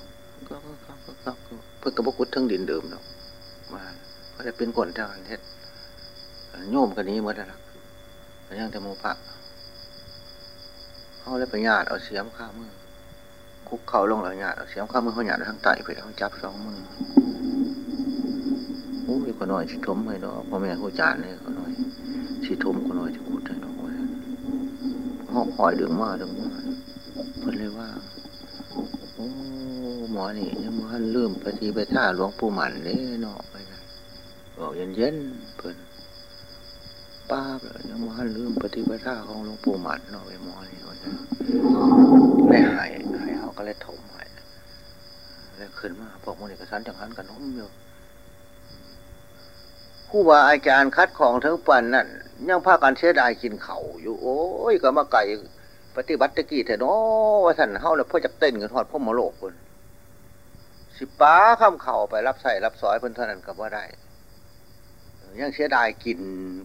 จอกจอกจอกเพื่อกระบอกคุดทั้งดินเดิมเนาะมาเพราะจะเป็นคนทางเทศโยมกันนี้เมื่อไหร่ยังแต่โมพระ เขาเลยไปญาติเอาเสียมข้ามือ คุกเข่าลงแล้วญาติเอาเสียมข้ามือเขาญาติทั้งไตไปทั้งจับสองมือโอ้ยคนหน้อยชิทมให้ดอกพ่อแม่ผู้จานเลยคนหน้อยชิทมคนหน้อยจะขุดให้ดอกไว้ห้องคอยดึงมาดึงมาเพิ่นเลยว่า โอ้หมอนี่ยังมันลืมปฏิไปท่าหลวงปู่หมันเลยเนาะไปนะบอกเย็นเย็นเพิ่น ป้าเลยยังมาลืมปฏิบัติของหลวงปู่หมันเนาะไปมอนี่ว่าจะไม่หายหายเขาก็เลยถมหายเลยขึ้นมาพวกมันเอกสารจังหันกันน้มอยู่ผู้ว่าอาจารย์คัดของทั้งปันนั่นยังพากันเสียดายกินเขาอยู่ โอ้ยก็มาไก่ปฏิบัติตะกี้เถอะเนาะว่าท่านเฮาแล้วพ่อจะเต้นกันทอดพ่อมโลกคนสิป้าข้ามเข่าไปรับใส่รับสอยเพิ่นเท่านั้นก็ว่าได้ ยังเสียดายกิน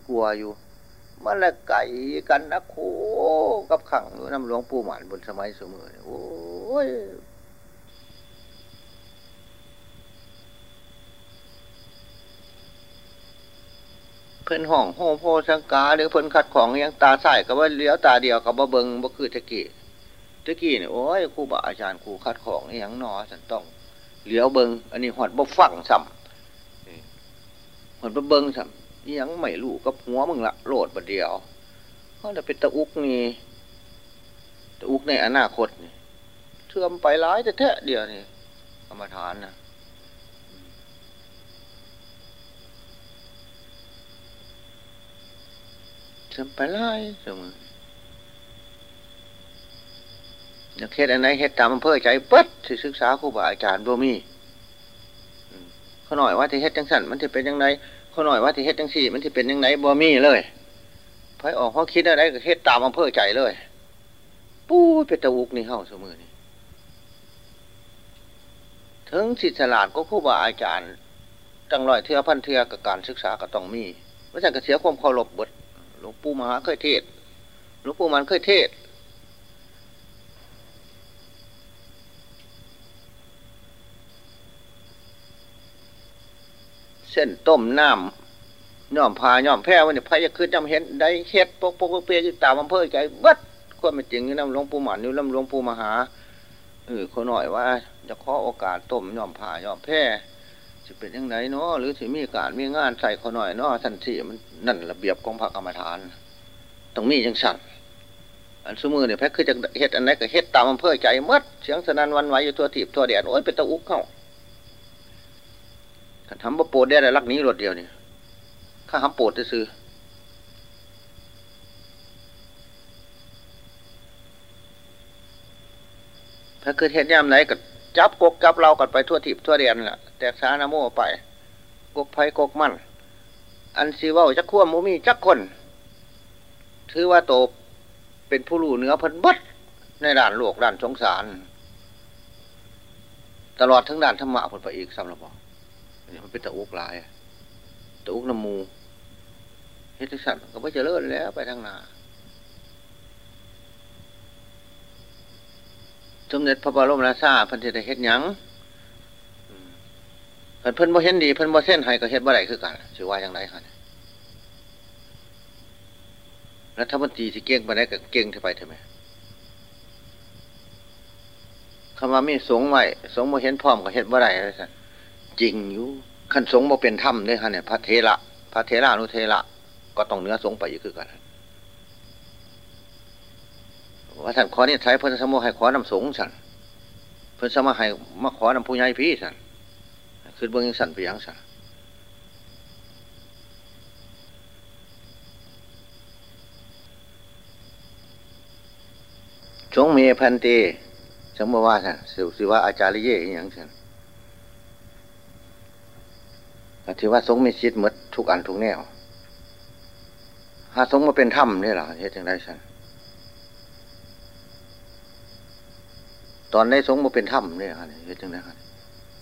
กลัวอยู่มันละไก่กันนะโคกับขังน้ำหลวงปู่หมานบนสมัยเสมอโอ้ยเพิ่นห้องโฮโพสังกาหรือเพิ่นขัดของยังตาใส่ก็ว่าเลี้ยวตาเดียวกับบ่เบิงบ่คือตะกี้ตะกี้เนี่ยโอ้ยครูบาอาจารย์ครูขัดของอย่างนอสันต้องเลี้ยวเบิงอันนี้หอดบ่ฟังซ้ำ หอดบ่เบิงซ้ำยังไม่รู้กับหัวมึงละโหลดบดเดียวเขาจะเป็นตะอุกนี่ตะอุกในอนาคตนี่เชื่อมไปร้ายแต่แท้เดียวนี่กรรมฐานนะเชื่อมไปร้ายเสมออยากเฮ็ดอันไหนเฮ็ดตามอำเภอใจเปิดสิศึกษาครูบาอาจารย์บ่มีเขาหน่อยว่าที่เฮ็ดจังสันมันจะเป็นยังไง เขาหน่อยว่าที่เฮ็ดจังสี่ มันจะเป็นยังไงบ่มีเลยไผออกเขาคิดอะไรก็เฮ็ดตามอำเภอใจเลยปู้เป็นตะอุกนี่เข้าเสมอนี่ถึงสิทธิลาดก็ครูบาอาจารย์จังลอยเทือพันเทือกับการศึกษาก็ต้องมีไม่ใช่กระเสียความเคารพบทหลวงปู่มหาเคยเทศหลวงปู่มันเคยเทศ เส้นต้มน้ำย่อมพาย่อมแพ้วันนี้พายคือจำเห็นได้เฮ็ดปกปกเปียอยู่ตามอำเภอใจบัดความเป็นจริงนี่น้ำหลวงปู่หมันนี่น้ำหลวงปู่มหาเออเขาหน่อยว่า จะขอโอกาสต้มย่อมพาย่อมแพ้จะเป็นยังไงเนาะหรือสิมีการมีงานใส่เขาหน่อยเนาะสันสีมันนั่นระเบียบของพระกรรมฐานตรงนี้ยังสั่นอันสมือเนี่ยแพ้คือจะเฮ็ดอันไหนก็เฮ็ดตามอำเภอใจมัดเสียงสนันวันไหวอยู่ตัวถีบตัวเดียดโอ้ยเป็นตะอุกเข้า ทำบ่โปรดได้แต่ลักนี้รถเดียวนี่ข้าทำโปรดจะซื้อถ้าเกิดเหตุยามไหนก็จับกกจับเรากันไปทั่วทิพทั่วเดียนแหละแตกสานาโมไป กกไผ่กกมันอันซีว่าจักขั้วมูมีจักคน ถือว่าโตเป็นผู้รู้เนื้อพันบัดในด่านโลกด่านสงสาร ตลอดทั้งด่านธรรมะผลไปอีกสำหรับบอก นี่มันเป็นตะอุกลายตะอุกน้ำมูเฮ็ดสัตว์ก็ไม่เจริญแล้วไปทางนาสมเด็จพระบรมราชาพันธิได้เฮ็ดยังเพิ่นเพิ่นบ่เห็นดีเพิ่นบ่เส้นให้ก็เฮ็ดบ่ได้คือกันสิว่าอย่างไรคะรัฐมนตรีสิเก่งไปได้ก็เก่งเท่าไปเท่าไหมคำว่ามีสงไว้สงบ่เห็นพร้อมก็เฮ็ดบ่ได้เลยสัน จริงอยู่ขั้นสงบ่เป็นถ้ำด้วยค่ะเนี่ยพระเทระพระเทระนุเทระก็ต้องเนื้อสงไปอีกคือกันว่าท่านขอเนี่ยใช้เพื่อนสมุให้ขอนำสงสันเพื่อนสมุให้มาขอนำผู้ใหญ่พี่สันคือเบื้องสันไปยังสันชงเมพันเตสมมติว่าสันสิว่าอาจารย์เย่อย่างสัน ถือว่าสงมีชิดมดทุกอันทุกแนวหาสงมาเป็นถ้ำนี่หรอเฮ็ดย่างไรสันตอนได้สงมาเป็นถ้ำนี่ครับเฮ็ดย่างไรครับ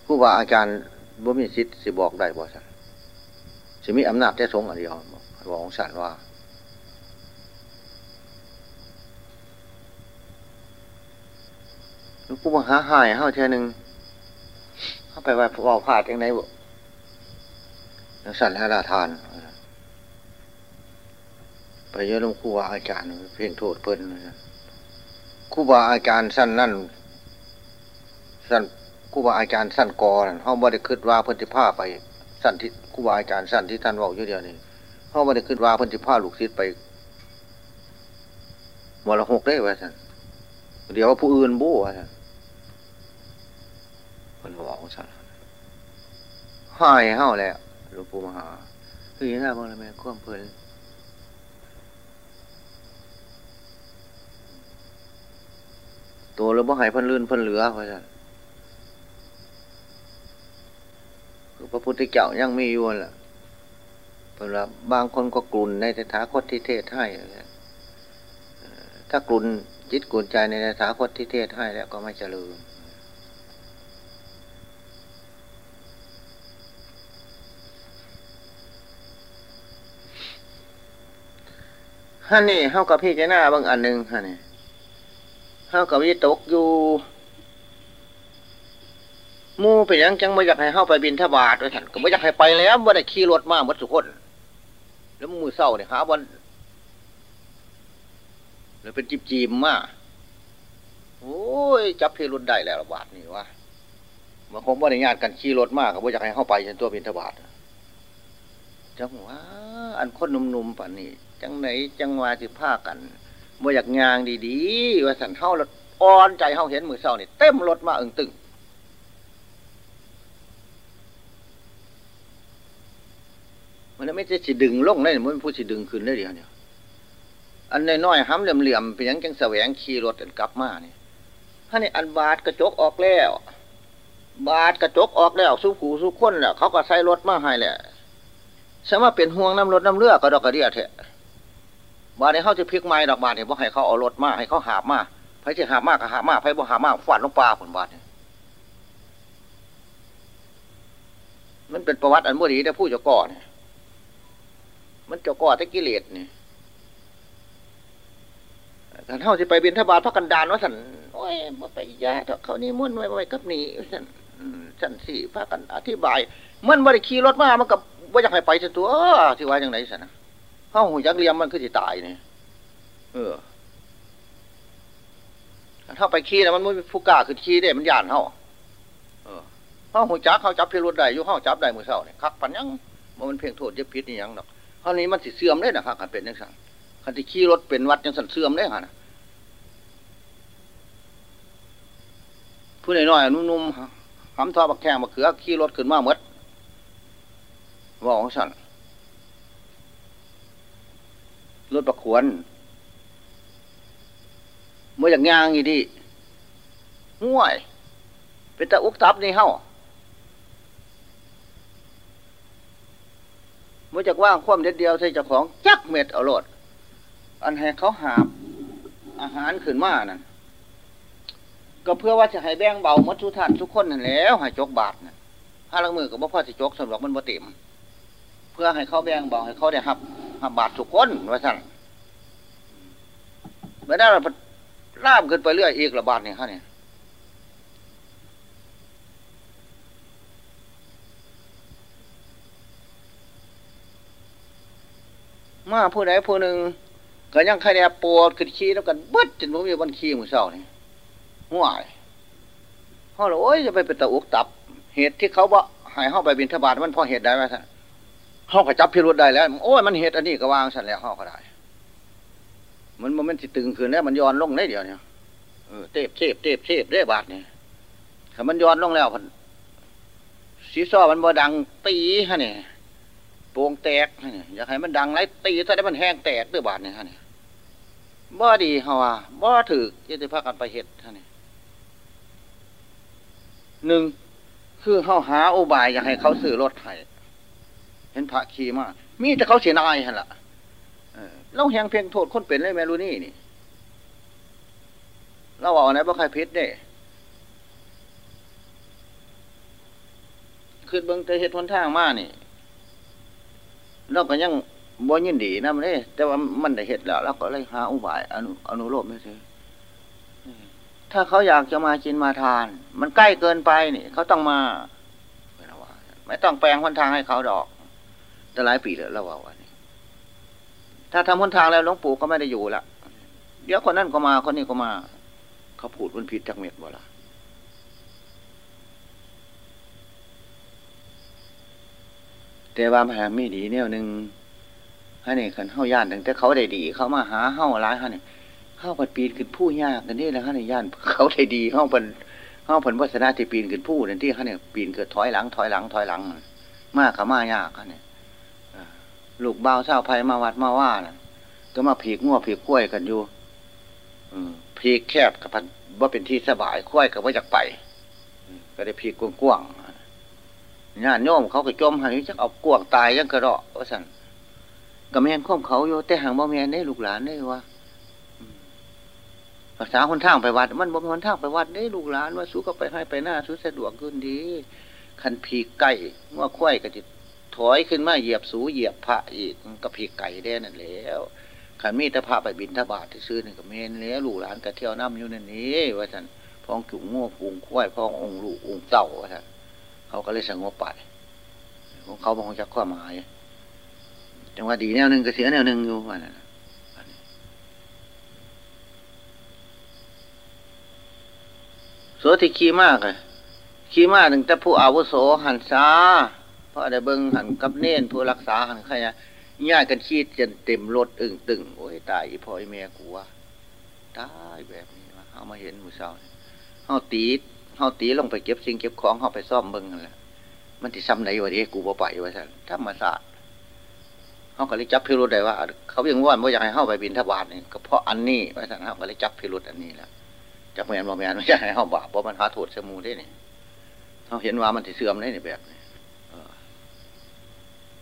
ผู้ว่าอาจารย์บ่มีชิดสิบอกได้บ่สันสิมีอำนาจแค่สงอันเดียวบอกของสันว่าผู้มาหาหายเฮาเท่นึงเข้าไปว่าว่าพลาดอย่างไรบ่ สั่นให้ลาทาน ไปเยอะลงครูบาอาจารย์เพ่งโทษเพิ่นครูบาอาจารย์สั้นนั่นสั้นครูบาอาจารย์สั้นกอเขาบ่ได้คิดว่าเพิ่นจะพาไปสั้นที่ครูบาอาจารย์สั้นที่ท่านบอกอยู่เดียวนี่เขาบ่ได้คิดว่าเพิ่นจะพาลูกศิษย์ไปมรหกได้ไว้สั้นเดี๋ยวผู้อื่นบู้ว่าสั้นเพิ่นบอกสั้นหายเฮาแล้ว หลวงปู่มหาคืออย่างนั้นแม่ควมเพลินตัวเราบ่หายพันลื่นพันเหลือเพราะฉะนั้นคือพระพุทธเจ้ายังไมีอยู่แหละเพราะบางคนก็กลุ่นในสถาคตที่เทศให้ถ้ากลุ่นจิตกลุ่นใจในสถาคตที่เทศให้แล้วก็ไม่เจริญ ฮันนี่เฮากับพี่เจ้าหน้าบางอันหนึ่งฮันนี่เฮากับวิตกอยู่มูไปยังจังไม่อยากให้เฮาไปบินทบาทด้วยท่านก็ไม่อยากให้ไปแล้วว่าได้ขี่รถมาหมดสุคน แล้วมือเศร้าเนี่ยหาวันหรือเป็นจิบจีมมาโอ้ยจับเพรุนได้แล้วระบาดนี่วะมาคงว่าในงานกันขี่รถมากกับว่าอยากให้เข้าไปจนตัวเป็นทบาทจังหวะอันคนหนุ่มๆป่านนี้จังไหนจังหวะสิผ้ากันบ่อยากงางดีๆว่าสันเท่าแล้วอ่อนใจเท่าเห็นมือเศร้านี่เต็มรถมาอึ้งตึงมันไม่ใช่สิดึงลงได้มันพูดสิดึงขึ้นได้เดียวเนี่ยอันน้อยๆห้ำเหลี่ยมๆเป็นยังจังแสวงขี่รถกลับมาเนี่ยถ้านี่อันบาดกระจกออกแล้ว บาดกระจกออกแล้วสู้ขู่สู้คนแล้วเขาก็ใส่รถมาให้แหละสมมติเป็นห่วงน้ำรถน้ำเลือกก็ดอกกระเดียเถอะ บาดในเขาจะพลิกไม้ดอกบาดเนี่ยเพราะให้เขาเอารถมาให้เขาหาบมาไผจะหาบมากก็หาบมาไผบ่หาบมากฟาดลงปลาผลบาดเนี่ยมันเป็นประวัติอันบ่ดีแต่ผู้เจ้าก่อเนี่ยมันเจ้าก่อแต่กิเลสเนี่ยกันเท่าที่ไปบินทบาทพระกันดานว่าสันโอ้ยมาไปยาเขานี่มุ่นไว้ไว้กับนี่สันสันสี่พระกันอธิบาย มันบริขี่รถมามันกับว่าอยากให้ไปสัตัวที่ว่าอย่างไรสันนะ เข้าหูยักเลียมมันคือสิตายเนี่ยเออถ้าไปขี่นะมันไม่ผู้กล้าคือขี่ได้มันยานเข้าเออเข้าหูจักเขาจับพิรุธได้ยุ่เข้าจับได้มือเศร้าเนี่ยคักปันยังมันเพียงโทษยึดพิษนี่ยังดอกเท่านี้มันสิเสื่อมได้นะครับกันเป็นยังไงคันที่ขี่รถเป็นวัดยังสันเสื่อมได้ฮะผู้ใหญ่น้อยนุ่มๆหำทอบักแข้งบักเขือขี่รถขึ้นมาเมดว่าของสัน รถประขวนเมื่ออย่างยางอีดีห่วย เป็นตะอุกทับนี่เฮ้าเมื่อจากว่างคว่ำเด็ดเดียวใส่เจ้าของจักเม็ดเอาโลด อันให้เขาหาบ อาหารขึ้นมานั่นก็เพื่อว่าจะให้แบ่งเบามัดทุท่านทุกคนนั่นแล้วให้จกบาทนะห้าลังมือกับพ่อสิจกสำหรับมันบ่เต็ม เพื่อให้เขาแบ่งเบาให้เขาได้หับ หบบาททุกคนว่าสั่นไม่ได้เราลามขึ้นไปเรื่อยอีกระบาดเนี่ยฮะเนี่ยมาผู้ใดผู้หนึ่งก็ยังใครเนี่ยปวดขึ้นขี้แล้วกันบึดจนผมมีวันขี้มือเศร้านี่ห่วยเขาเลยโอ้ยจะไปเป็นตะอุกตับ เหตุที่เขาบ่หายเข้าไปบินทบาทมันพอเหตุได้ไหมท่าน เขาก็จับพิรุธได้แล้ว โอ้ยมันเหตุอันนี้ก็วางสันแล้วเขาก็ได้ มันมันสิตึงขึ้นแล้วมันย้อนลงได้เดียวเนี่ยเออเทพเทพเทพเทพได้บาทเนี่ยถ้ามันย้อนลงแล้วพันสีซ้อมันบ่ดังตีฮะเนี่ยโป่งแตกอยากให้มันดังไรตีถ้าได้มันแห้งแตกด้วยบาทเนี่ยฮะเนี่ยบ่ดีฮาว่าบ่ถือจะได้พากันไปเห็ดท่านี่หนึ่งคือเฮาหาอุบายอยากให้เขาซื้อรถไถ เห็นพระขี่มามีแต่เขาเสียนายฮะล่ะเราแหงเพียงโทษคนเป็นเลยแมรูนี่นี่เราเอาไหนบ่ใครพิษได้คือเบิ้งแต่เหตุทนทางมานี่เราก็ยังบ่ยินดีนะมันเลยแต่ว่ามันได้เหตุแล้วเราก็เลยหาอุบายอนุอนุโลมไม่ใช่ถ้าเขาอยากจะมากินมาทาน มันใกล้เกินไปนี่ เขาต้องมา ไม่ต้องแปลงคนทางให้เขาดอก แต่หลายปีแล้วเราว่าวันนี้ ถ้าทำคนทางแล้วหลวงปู่ก็ไม่ได้อยู่ละเดี๋ยวคนนั้นก็มาคนนี้ก็มา เขาพูดมันผิดจากเม็ดบ่ละแต่ว่าแหไม่ดีแนวหนึ่งฮะนี่คันเฮาย่านตั้งแต่เขาได้ดี เขามาหาเฮาร้ายฮะนี่เฮาปัดปีนขึ้นผู้ยากกันนี่แหละฮะนี่ย่าน เขาได้ดีเฮาป็นเฮาป็นวัฒนาที่ปีนขึ้นผู้นั่นที่ฮะนี่ปีนเกิดถอยหลังถอยหลังถอยหลัง มากกับมายากฮะนี่ ลูกเบาเศร้าภัยมาวัดมาว่าน่ะ ก็มาผีกงัวผีกกล้วยกันอยู่ผีแคบกับพันว่าเป็นที่สบายกล้วยกับว่าจากไปก็ได้ผีกกว้างๆญาติโยมเขาก็จมหันจะเอากวงตายยังกระดาะว่าสั่นกับแมนข้อมเขาอยู่แต่ห่างบ่แมนได้ลูกหลานได้ว่าภาษาคนทางไปวัด มันบ่คนทางไปวัดได้ลูกหลานว่าสู้ก็ไปให้ไปหน้าสู้สะดวกขึ้นดี คันผีไก่ว่าควายก็จะ ถอยขึ้นมาเหยียบสูเหยียบพระอีกก็ผีไก่ได้นั่นแล้วขันมีแต่พระไปบินทบาทที่ซื้อนี่ก็เมนแล้วลูกหลานก็เที่ยวน้ำอยู่นั่นนี้ว่าท่านพองจุ่งง้อปูงควายพององลูกองเต่าว่าท่านเขาก็เลยสงบไปของเขาบองจากข้อหมายจังว่าดีแนวหนึ่งก็เสียแนวหนึ่งอยู่ว่านั่นโสที่ขี้มากเลยขี้มากหนึ่งแต่ผู้อาวุโสหันซา พราะได้เบิ้งหันกับเน้นผู้รักษาหันใครย่ากันขี้จนเต็มรถอึ่งตึงโอ้ยตายอีพ่อไอแม่กูวะตายแบบนี้มาเอามาเห็นมือเศร้าเฮาตีเฮาตีลงไปเก็บสิ่งเก็บของเฮาไปซ่อมเบิ้งนั่นแหละมันที่ซ้ำไหนวะเด้กูบ่ไปวะท่านธรรมศาสตร์เขาก็เลยจับพิรุธได้ว่า เขายังว่าว่าอยากให้เข้าไปบินทบาทนี่ก็เพราะอันนี้ว่าท่นเขาก็เลยจับพิรุธอันนี้แหละจับแมนบ่แมนไม่ใช่ให้เข้าบาปเพราะมันหาโทษสมูได้นี่เขาเห็นว่ามันที่เสื่อมได้ในแบบนี้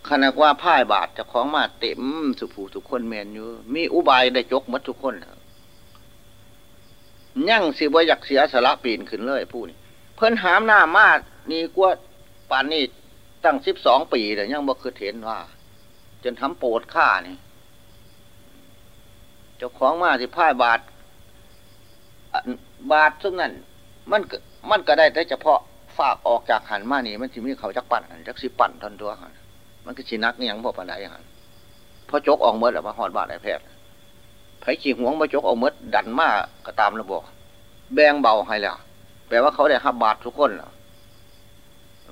ขณะว่าพ่ายบาทจะของมาเต็มสุภูทุกคนแมนอยู่ มีอุบายได้จกมัดทุกคนยั่งสิบ่อยากเสียสละปีนขึ้นเลยผู้นี้เพิ่นหามหน้ามาดนี่กว่าป่านนี้ตั้งสิบสองปีแต่ยังบ่คือเห็นว่า จนทำโปรดข้านี่เจ้าของมาสิพ่ายบาทบาทซึ่งนั้นมันมันก็ได้แต่เฉพาะฝากออกจากหันมานี่ มันจะมีเขาจักปั่นจักสิปั่นทนตัวหัน มันก็ชินักนี่ยังพอปันไดหันพอจกออกเมื่อแล้วมาหอดบาทไอแพทย์ไผ่ขี่ห่วงมาจกออกเมื่อดันมากก็ตามระบบแบงเบาให้แล้วแปลว่าเขาได้หับบาททุกคนแล้ว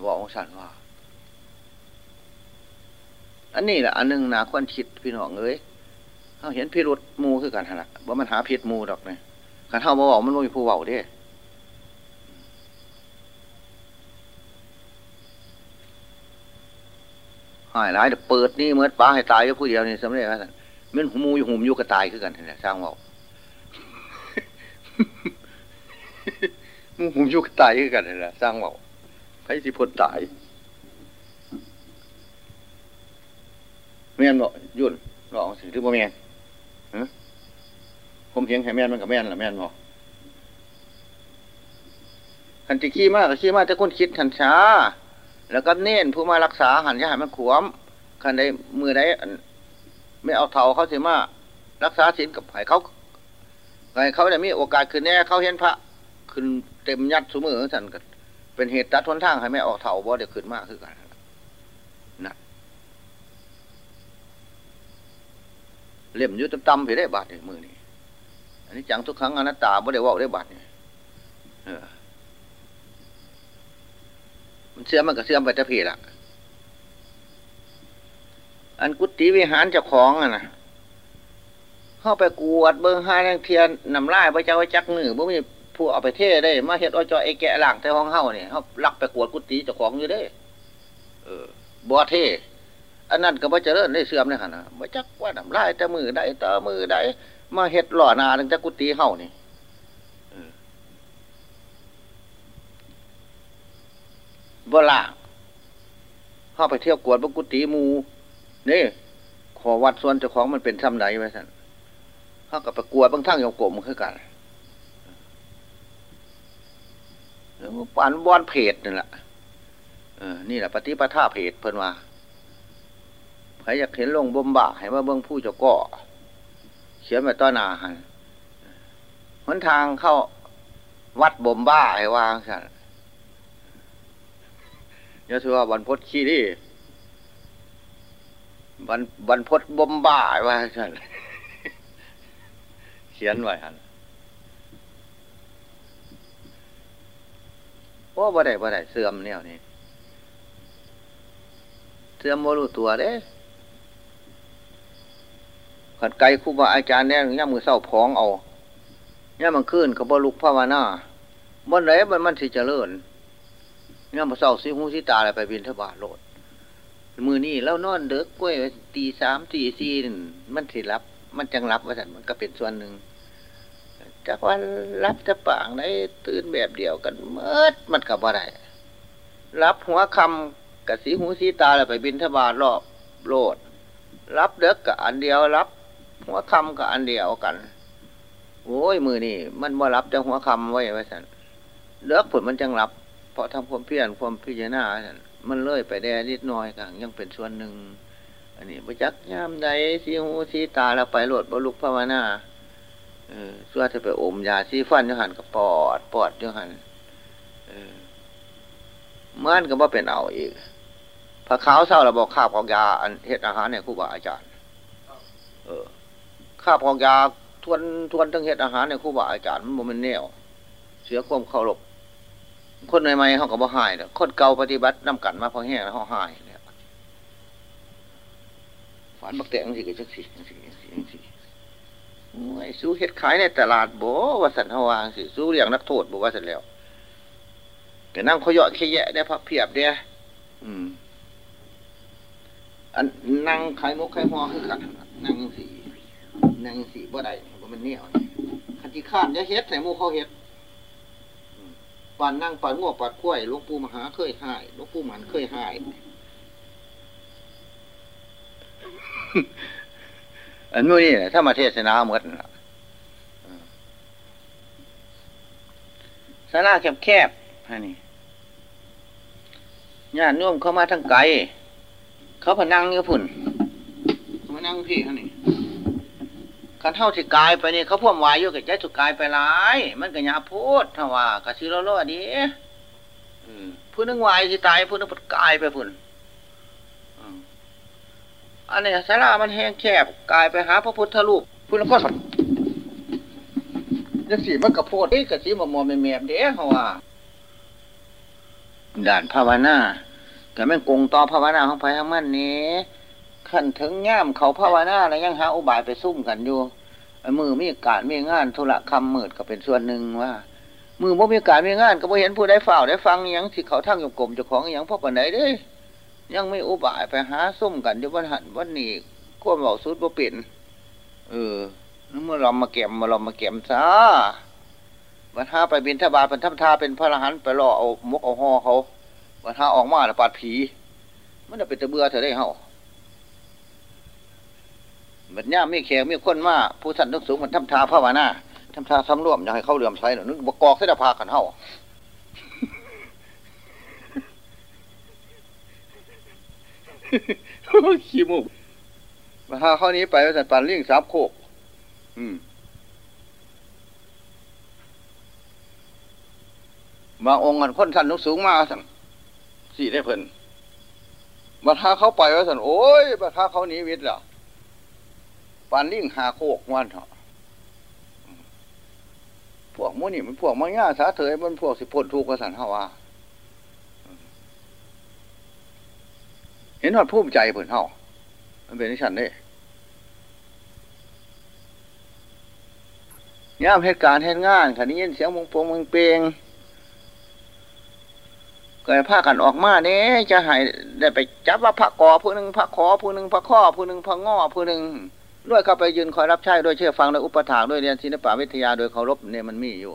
บอกองสันว่า อันนี้แหละอันนึงนะควรคิดพี่น้องเอ้ยเขาเห็นพิรุษมูคือกันนะว่ามันหาพิษมูดอกเนี่ยขันเท่ามาบอกมันไม่มีผู้เบาเด้ หายร้ายเดี๋ยวเปิดนี่เมื่อป้าให้ตายก็ผู้เดียวนี่สำเร็จแล้วมันหูมูอยู่หูมอยู่ก็ตายคือกันนี่สร้างบอกมูหูมอยู่ก็ตายคือกันนี่แหละสร้างบอกใครสิพ้นตายแม่นบอกยุ่นบอกสิหรือบ่แม่นผมเพียงให้แม่นมันกับแม่นละแม่นบอกขันติขี้มากขี้มากแต่คนคิดขันช้า แล้วก็เน้นผู้มารักษาหันยาหันมันขวมขันใดมือใดไม่เอาเท่าเขาเสียมารักษาศีลกับไผ่เขาไผ่เขาเนี่มีโอกาสคืนแน่เขาเห็นพระขึ้นเต็มยัดสมือท่านกันเป็นเหตุตัดทนทางให้ไม่ออกเท่าบ่เดี๋ยวขึ้นมากขึ้นกันนะเล่มยุตำๆไปได้บาทในมือนี่อันนี้จังทุกครั้งอนัตตาบ่ได้ว่าได้บาทนี่ยเออ มันเสื่อมมันก็เสื่อมไปแต่พีละอันกุฏิวิหารเจ้าของอะนะเข้าไปกวดเบิ้งห้าแรงเทียนนำไล่พระเจ้าจักหนึ่งบ่มีผู้เอาไปเท่ได้มาเห็ดอ้อยจอไอแกะหลังแต่ห้องเฮ้าเนี่ยเขาลักไปกวดกุฏิเจ้าของอยู่ได้ เออบัวเท่อันนั้นก็บ่เจริญได้เสื่อมเลยค่ะนะบ่จักว่านำไล่แต่มือได้ต่อมือได้มาเห็ดหล่อนาตั้งแต่กุฏิเฮ้านี่ บ่ล่างเข้าไปเที่ยวกวดบกุฏิมูนี่ขอวัดส่วนเจ้าของมันเป็นซ้ำไหนไว้ท่านเข้ากับไปกวดบางทั้งยงกลมคือกันแล้วปันบอนเพจนี่แหละเออนี่แหละปฏิปทาเพจเพิ่นว่าใครอยากเห็นลงบ่มบ่าให้ว่าเบื้องผู้จ้าก่อเขียนไปต้อนาหันหนทางเข้าวัดบ่มบ้าให้วางสั่น ยะถือว่าบรรพศขี้นี่บรรบรรพศบ่มบ้าว่าฉันเขียนไว้ฮะโอ้บ่ได้บ่ได้เสื่อมเนี่ยนี่เสื่อมโมรู้ตัวเด้ขัดไกลครูบาอาจารย์เนี่ยย่ามือเศร้าพองเอาย่ามันขึ้นกับบลุกภาวนาบนไหนมันมันสิเจริญเนี่ ยมาเศร้าซิหูซิตาอะไรไปบินทบาทโลด มือนี่แล้วนอนเด็กกล้วยตีสามตีสี่มันสิรับ มันจังรับว่าสันมันก็เป็นส่วนหนึ่งจากว่ารับจะปางได้ตื่นแบบเดียวกันเมื่อมันกับว่าไรรับหัวคำกับสีหูสีตาอะไรไปบินทบาทรอบโลด รับเด็กกับอันเดียวรับ หัวคำกับอันเดียวกัน โอ้ยมือนี่มันมารับแต่หัวคำไว้ไว้สันเด็กผลมันจังรับ เพราะทำความเพียรความพิจารณามันเลื่อยไปแดนิดน้อยกันยังเป็นส่วนหนึ่ง อันนี้ประจักษ์ยามใดสีหูสีตาเราไปโหลดบรุภาวนาเออส่วนจะไปอมยาสีฟันยหันกับปอดปอดยหันเออมันก็ว่าเป็นเอาอีกพระขาวเศร้าเราบอกข้าพของยาอันเฮ็ดอาหารเนี่ยครูบาอาจารย์ เออข้าพของยาทวนทวนตั้งเฮ็ดอาหารเนี่ยครูบาอาจารย์มันบ่มันแนว เสียความเคารพ คนใหม่ๆเขาก็บ่หายคนเก่าปฏิบัตินำกันมาพอแห้งแล้วเขาหายเนี่ยฝันบักแตงสิก็จักสิจังสิจังสิจังสิโอ้สู้เฮ็ดขายในตลาดโบว่าสันเฮาวางสิสู้เลี้ยงนักโทษบ่ว่าสันแล้วแต่นั่งขยอดขยะได้พักเพียบเดียอืมอันนั่งขายมุกขายหอคือกันนั่งสีนั่งสีบ่ได้บ่มันเนี่ยขันจีข้านจะเฮ็ดใส่มูเขาเฮ็ด ปานนั่งปานง้อปานกล้วยหลวงปู่มหาเคยหายหลวงปู่หมันเคยหายอันนู้นนี่ถ้ามาเทศนาเหมือนสาราแคบๆฮะนี่ญาติโยมเข้ามาทั้งไกล เขาพนังอยู่พุ่นเขามานั่งพี่เขานี่ คันเท่าที่กายไปนี่เขาพ่วงวายอยู่กับใจสุกายไปหลาย มันก็ยาพูดถ้าว่ากระซื้อโลโลดีผู้นึงวายที่ตายผู้นึงปดกายไปพุ่นอันนี้สารามันแห้งแคบกายไปหาพระพุทธรูปพุ่นก็สยังสีมันกระโพดเอ้กระสีมอมอมแมบเด้เขาว่าด่านภาวนาก็แม่งกงต่อภาวนาของไผ่ของมันนี้ ขันถึงย่ามเขาภาวนาแล้วยังหาอุบายไปซุ่มกันอยู่มือมีการมีงานธุระคำมืดก็เป็นส่วนหนึ่งว่า มือบ่มีการมีงานก็บ่เห็นผู้ได้ฝ่าได้ฟังยังที่เขาทั้งยู่กลมเจ้าของยังพ่อปันไหนเด้ยังไม่อุบายไปหาซุ่มกันอยู่วันหันวันนี้ก้มบอกสุดบ่เป็นเออเมื่อเรามาเก็บมาเรามาเก็บซะวันห้าไปบินทบาทเป็นทัพทาเป็นพระรหันไปรอเอามกเอาห่อเขาวันห้าออกมาแล้วปาดผีมันจะเป็นตะเบื่อเธอได้เหรอ แบบนี้มีแขกมีคนมาผู้สันนึกสูงมันทำทาพระวานาทำทาสำรวมอยากให้เขาเหลื่อมใสหน่อยนึกบกอกเสดพากันเฮาขี้มูกมาหาข้อนี้ไปว่าสันปันเลี้ยงสามโคก อืมบางองค์กันคนสันนุสูงมาสันสี่ได้เพิ่นบัดหาเขาไปว่าสันโอ้ยบัดหาเขาหนีวิทย์ล่ะ ปานลิงหาโคกวันเถอะพวกมูนี่มันพวกมังง่าสาเถยมันพวกสิพนทุกข์กสันเฮาว่าเห็นหอดภูมิใจเพิ่นเฮามันเป็นนิสันเด้ย่ามเหตุการณ์เหตุงานขันนี้ยินเสียงมงปงมงเปงเกิดผ้ากันออกมาเนี่ยจะหายได้ไปจับว่าพระกอผู้หนึ่งพระขอผู้หนึ่งพระข้อผู้หนึ่งพระง้อผู้หนึ่ง ด้วยเข้าไปยืนคอยรับใช้ด้วยเชื่อฟังด้วยอุปถากด้วยเรียนศิลปวิทยาโดยเคารพเนี่ยมันมีอยู่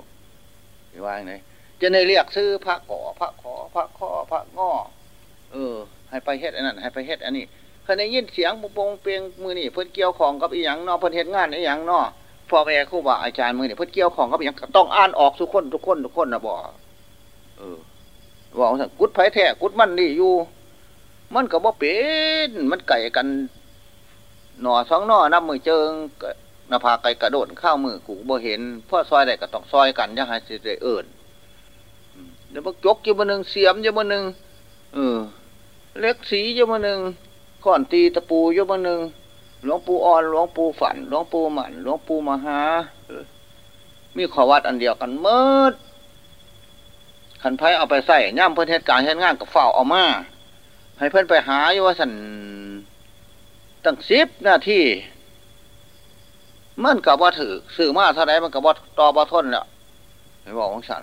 ว่าอย่างไรจะในเรียกซื้อพระก่อพระขอพระข้อพระง้อเออ ให้ไปเฮ็ดอันนั้นให้ไปเฮ็ดอันนี้เคยได้ยินเสียงปุปงเปียงมือนี่เพิ่นเกี่ยวของกับอีหยังนอเพิ่นเฮ็ดงานอีหยังนอพ่อแม่ครูบาอาจารย์มือนี่เพิ่นเกี่ยวของกับอีหยังต้องอ่านออกทุกคนทุกคนทุกคนนะบอกเออบอกสั่งกุดไผ่แท้กุดมันนี่อยู่ มันก็บ่เป็นมันไก่กัน หน่อสองหน่อนับมือเจิงนภาไกกระโดดข้าวมือกูบ่เห็นพ่อซอยได้ก็ต้องซอยกันยังไงสิได้เอิญเดี๋ยวมันจกอยู่บนหนึ่งเสียมอยู่บนหนึ่งเออ เล็กสีอยู่บนหนึ่งก้อนตีตะปูอยู่บนหนึ่งหลวงปู่อ่อนหลวงปู่ฝันหลวงปู่หมันหลวงปู่มหา มีขวัดอันเดียวกันเมื่อขันไพ่เอาไปใส่ย่ำเพื่อนเหตุการณ์เหตุงานกับฝ้าเอามาให้เพื่อนไปหาอยู่ว่าสัน ตั้งสิบนาทีมันกับว่าถือสื่อมาเท่าไรมันกับว่าต่อบ่ทนแล้วไม่บอกของฉัน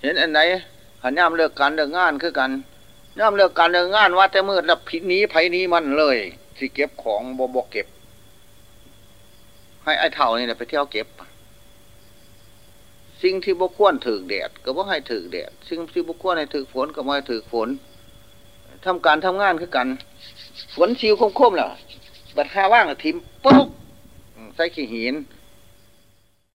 เห็นอันไหนขันย่ำเลือกการเลือกงานคือกันย่ำเลือกการเลือกงานว่าแต่มืดแล้วพินี้ไผนี้มันเลยสิเก็บของบ่บบเก็บ ให้ไอ้เท่านี่ไปเที่ยวเก็บ สิ่งที่บุควรถือแดด ก็บ่ให้ถือแดด สิ่งที่บุควรให้ถือฝนก็ไม่ให้ถือฝน ทำการทำงานคือกันฝนชิวคมๆแล้วบัดหาว่างทิมปุ๊บใส่ขี้หิน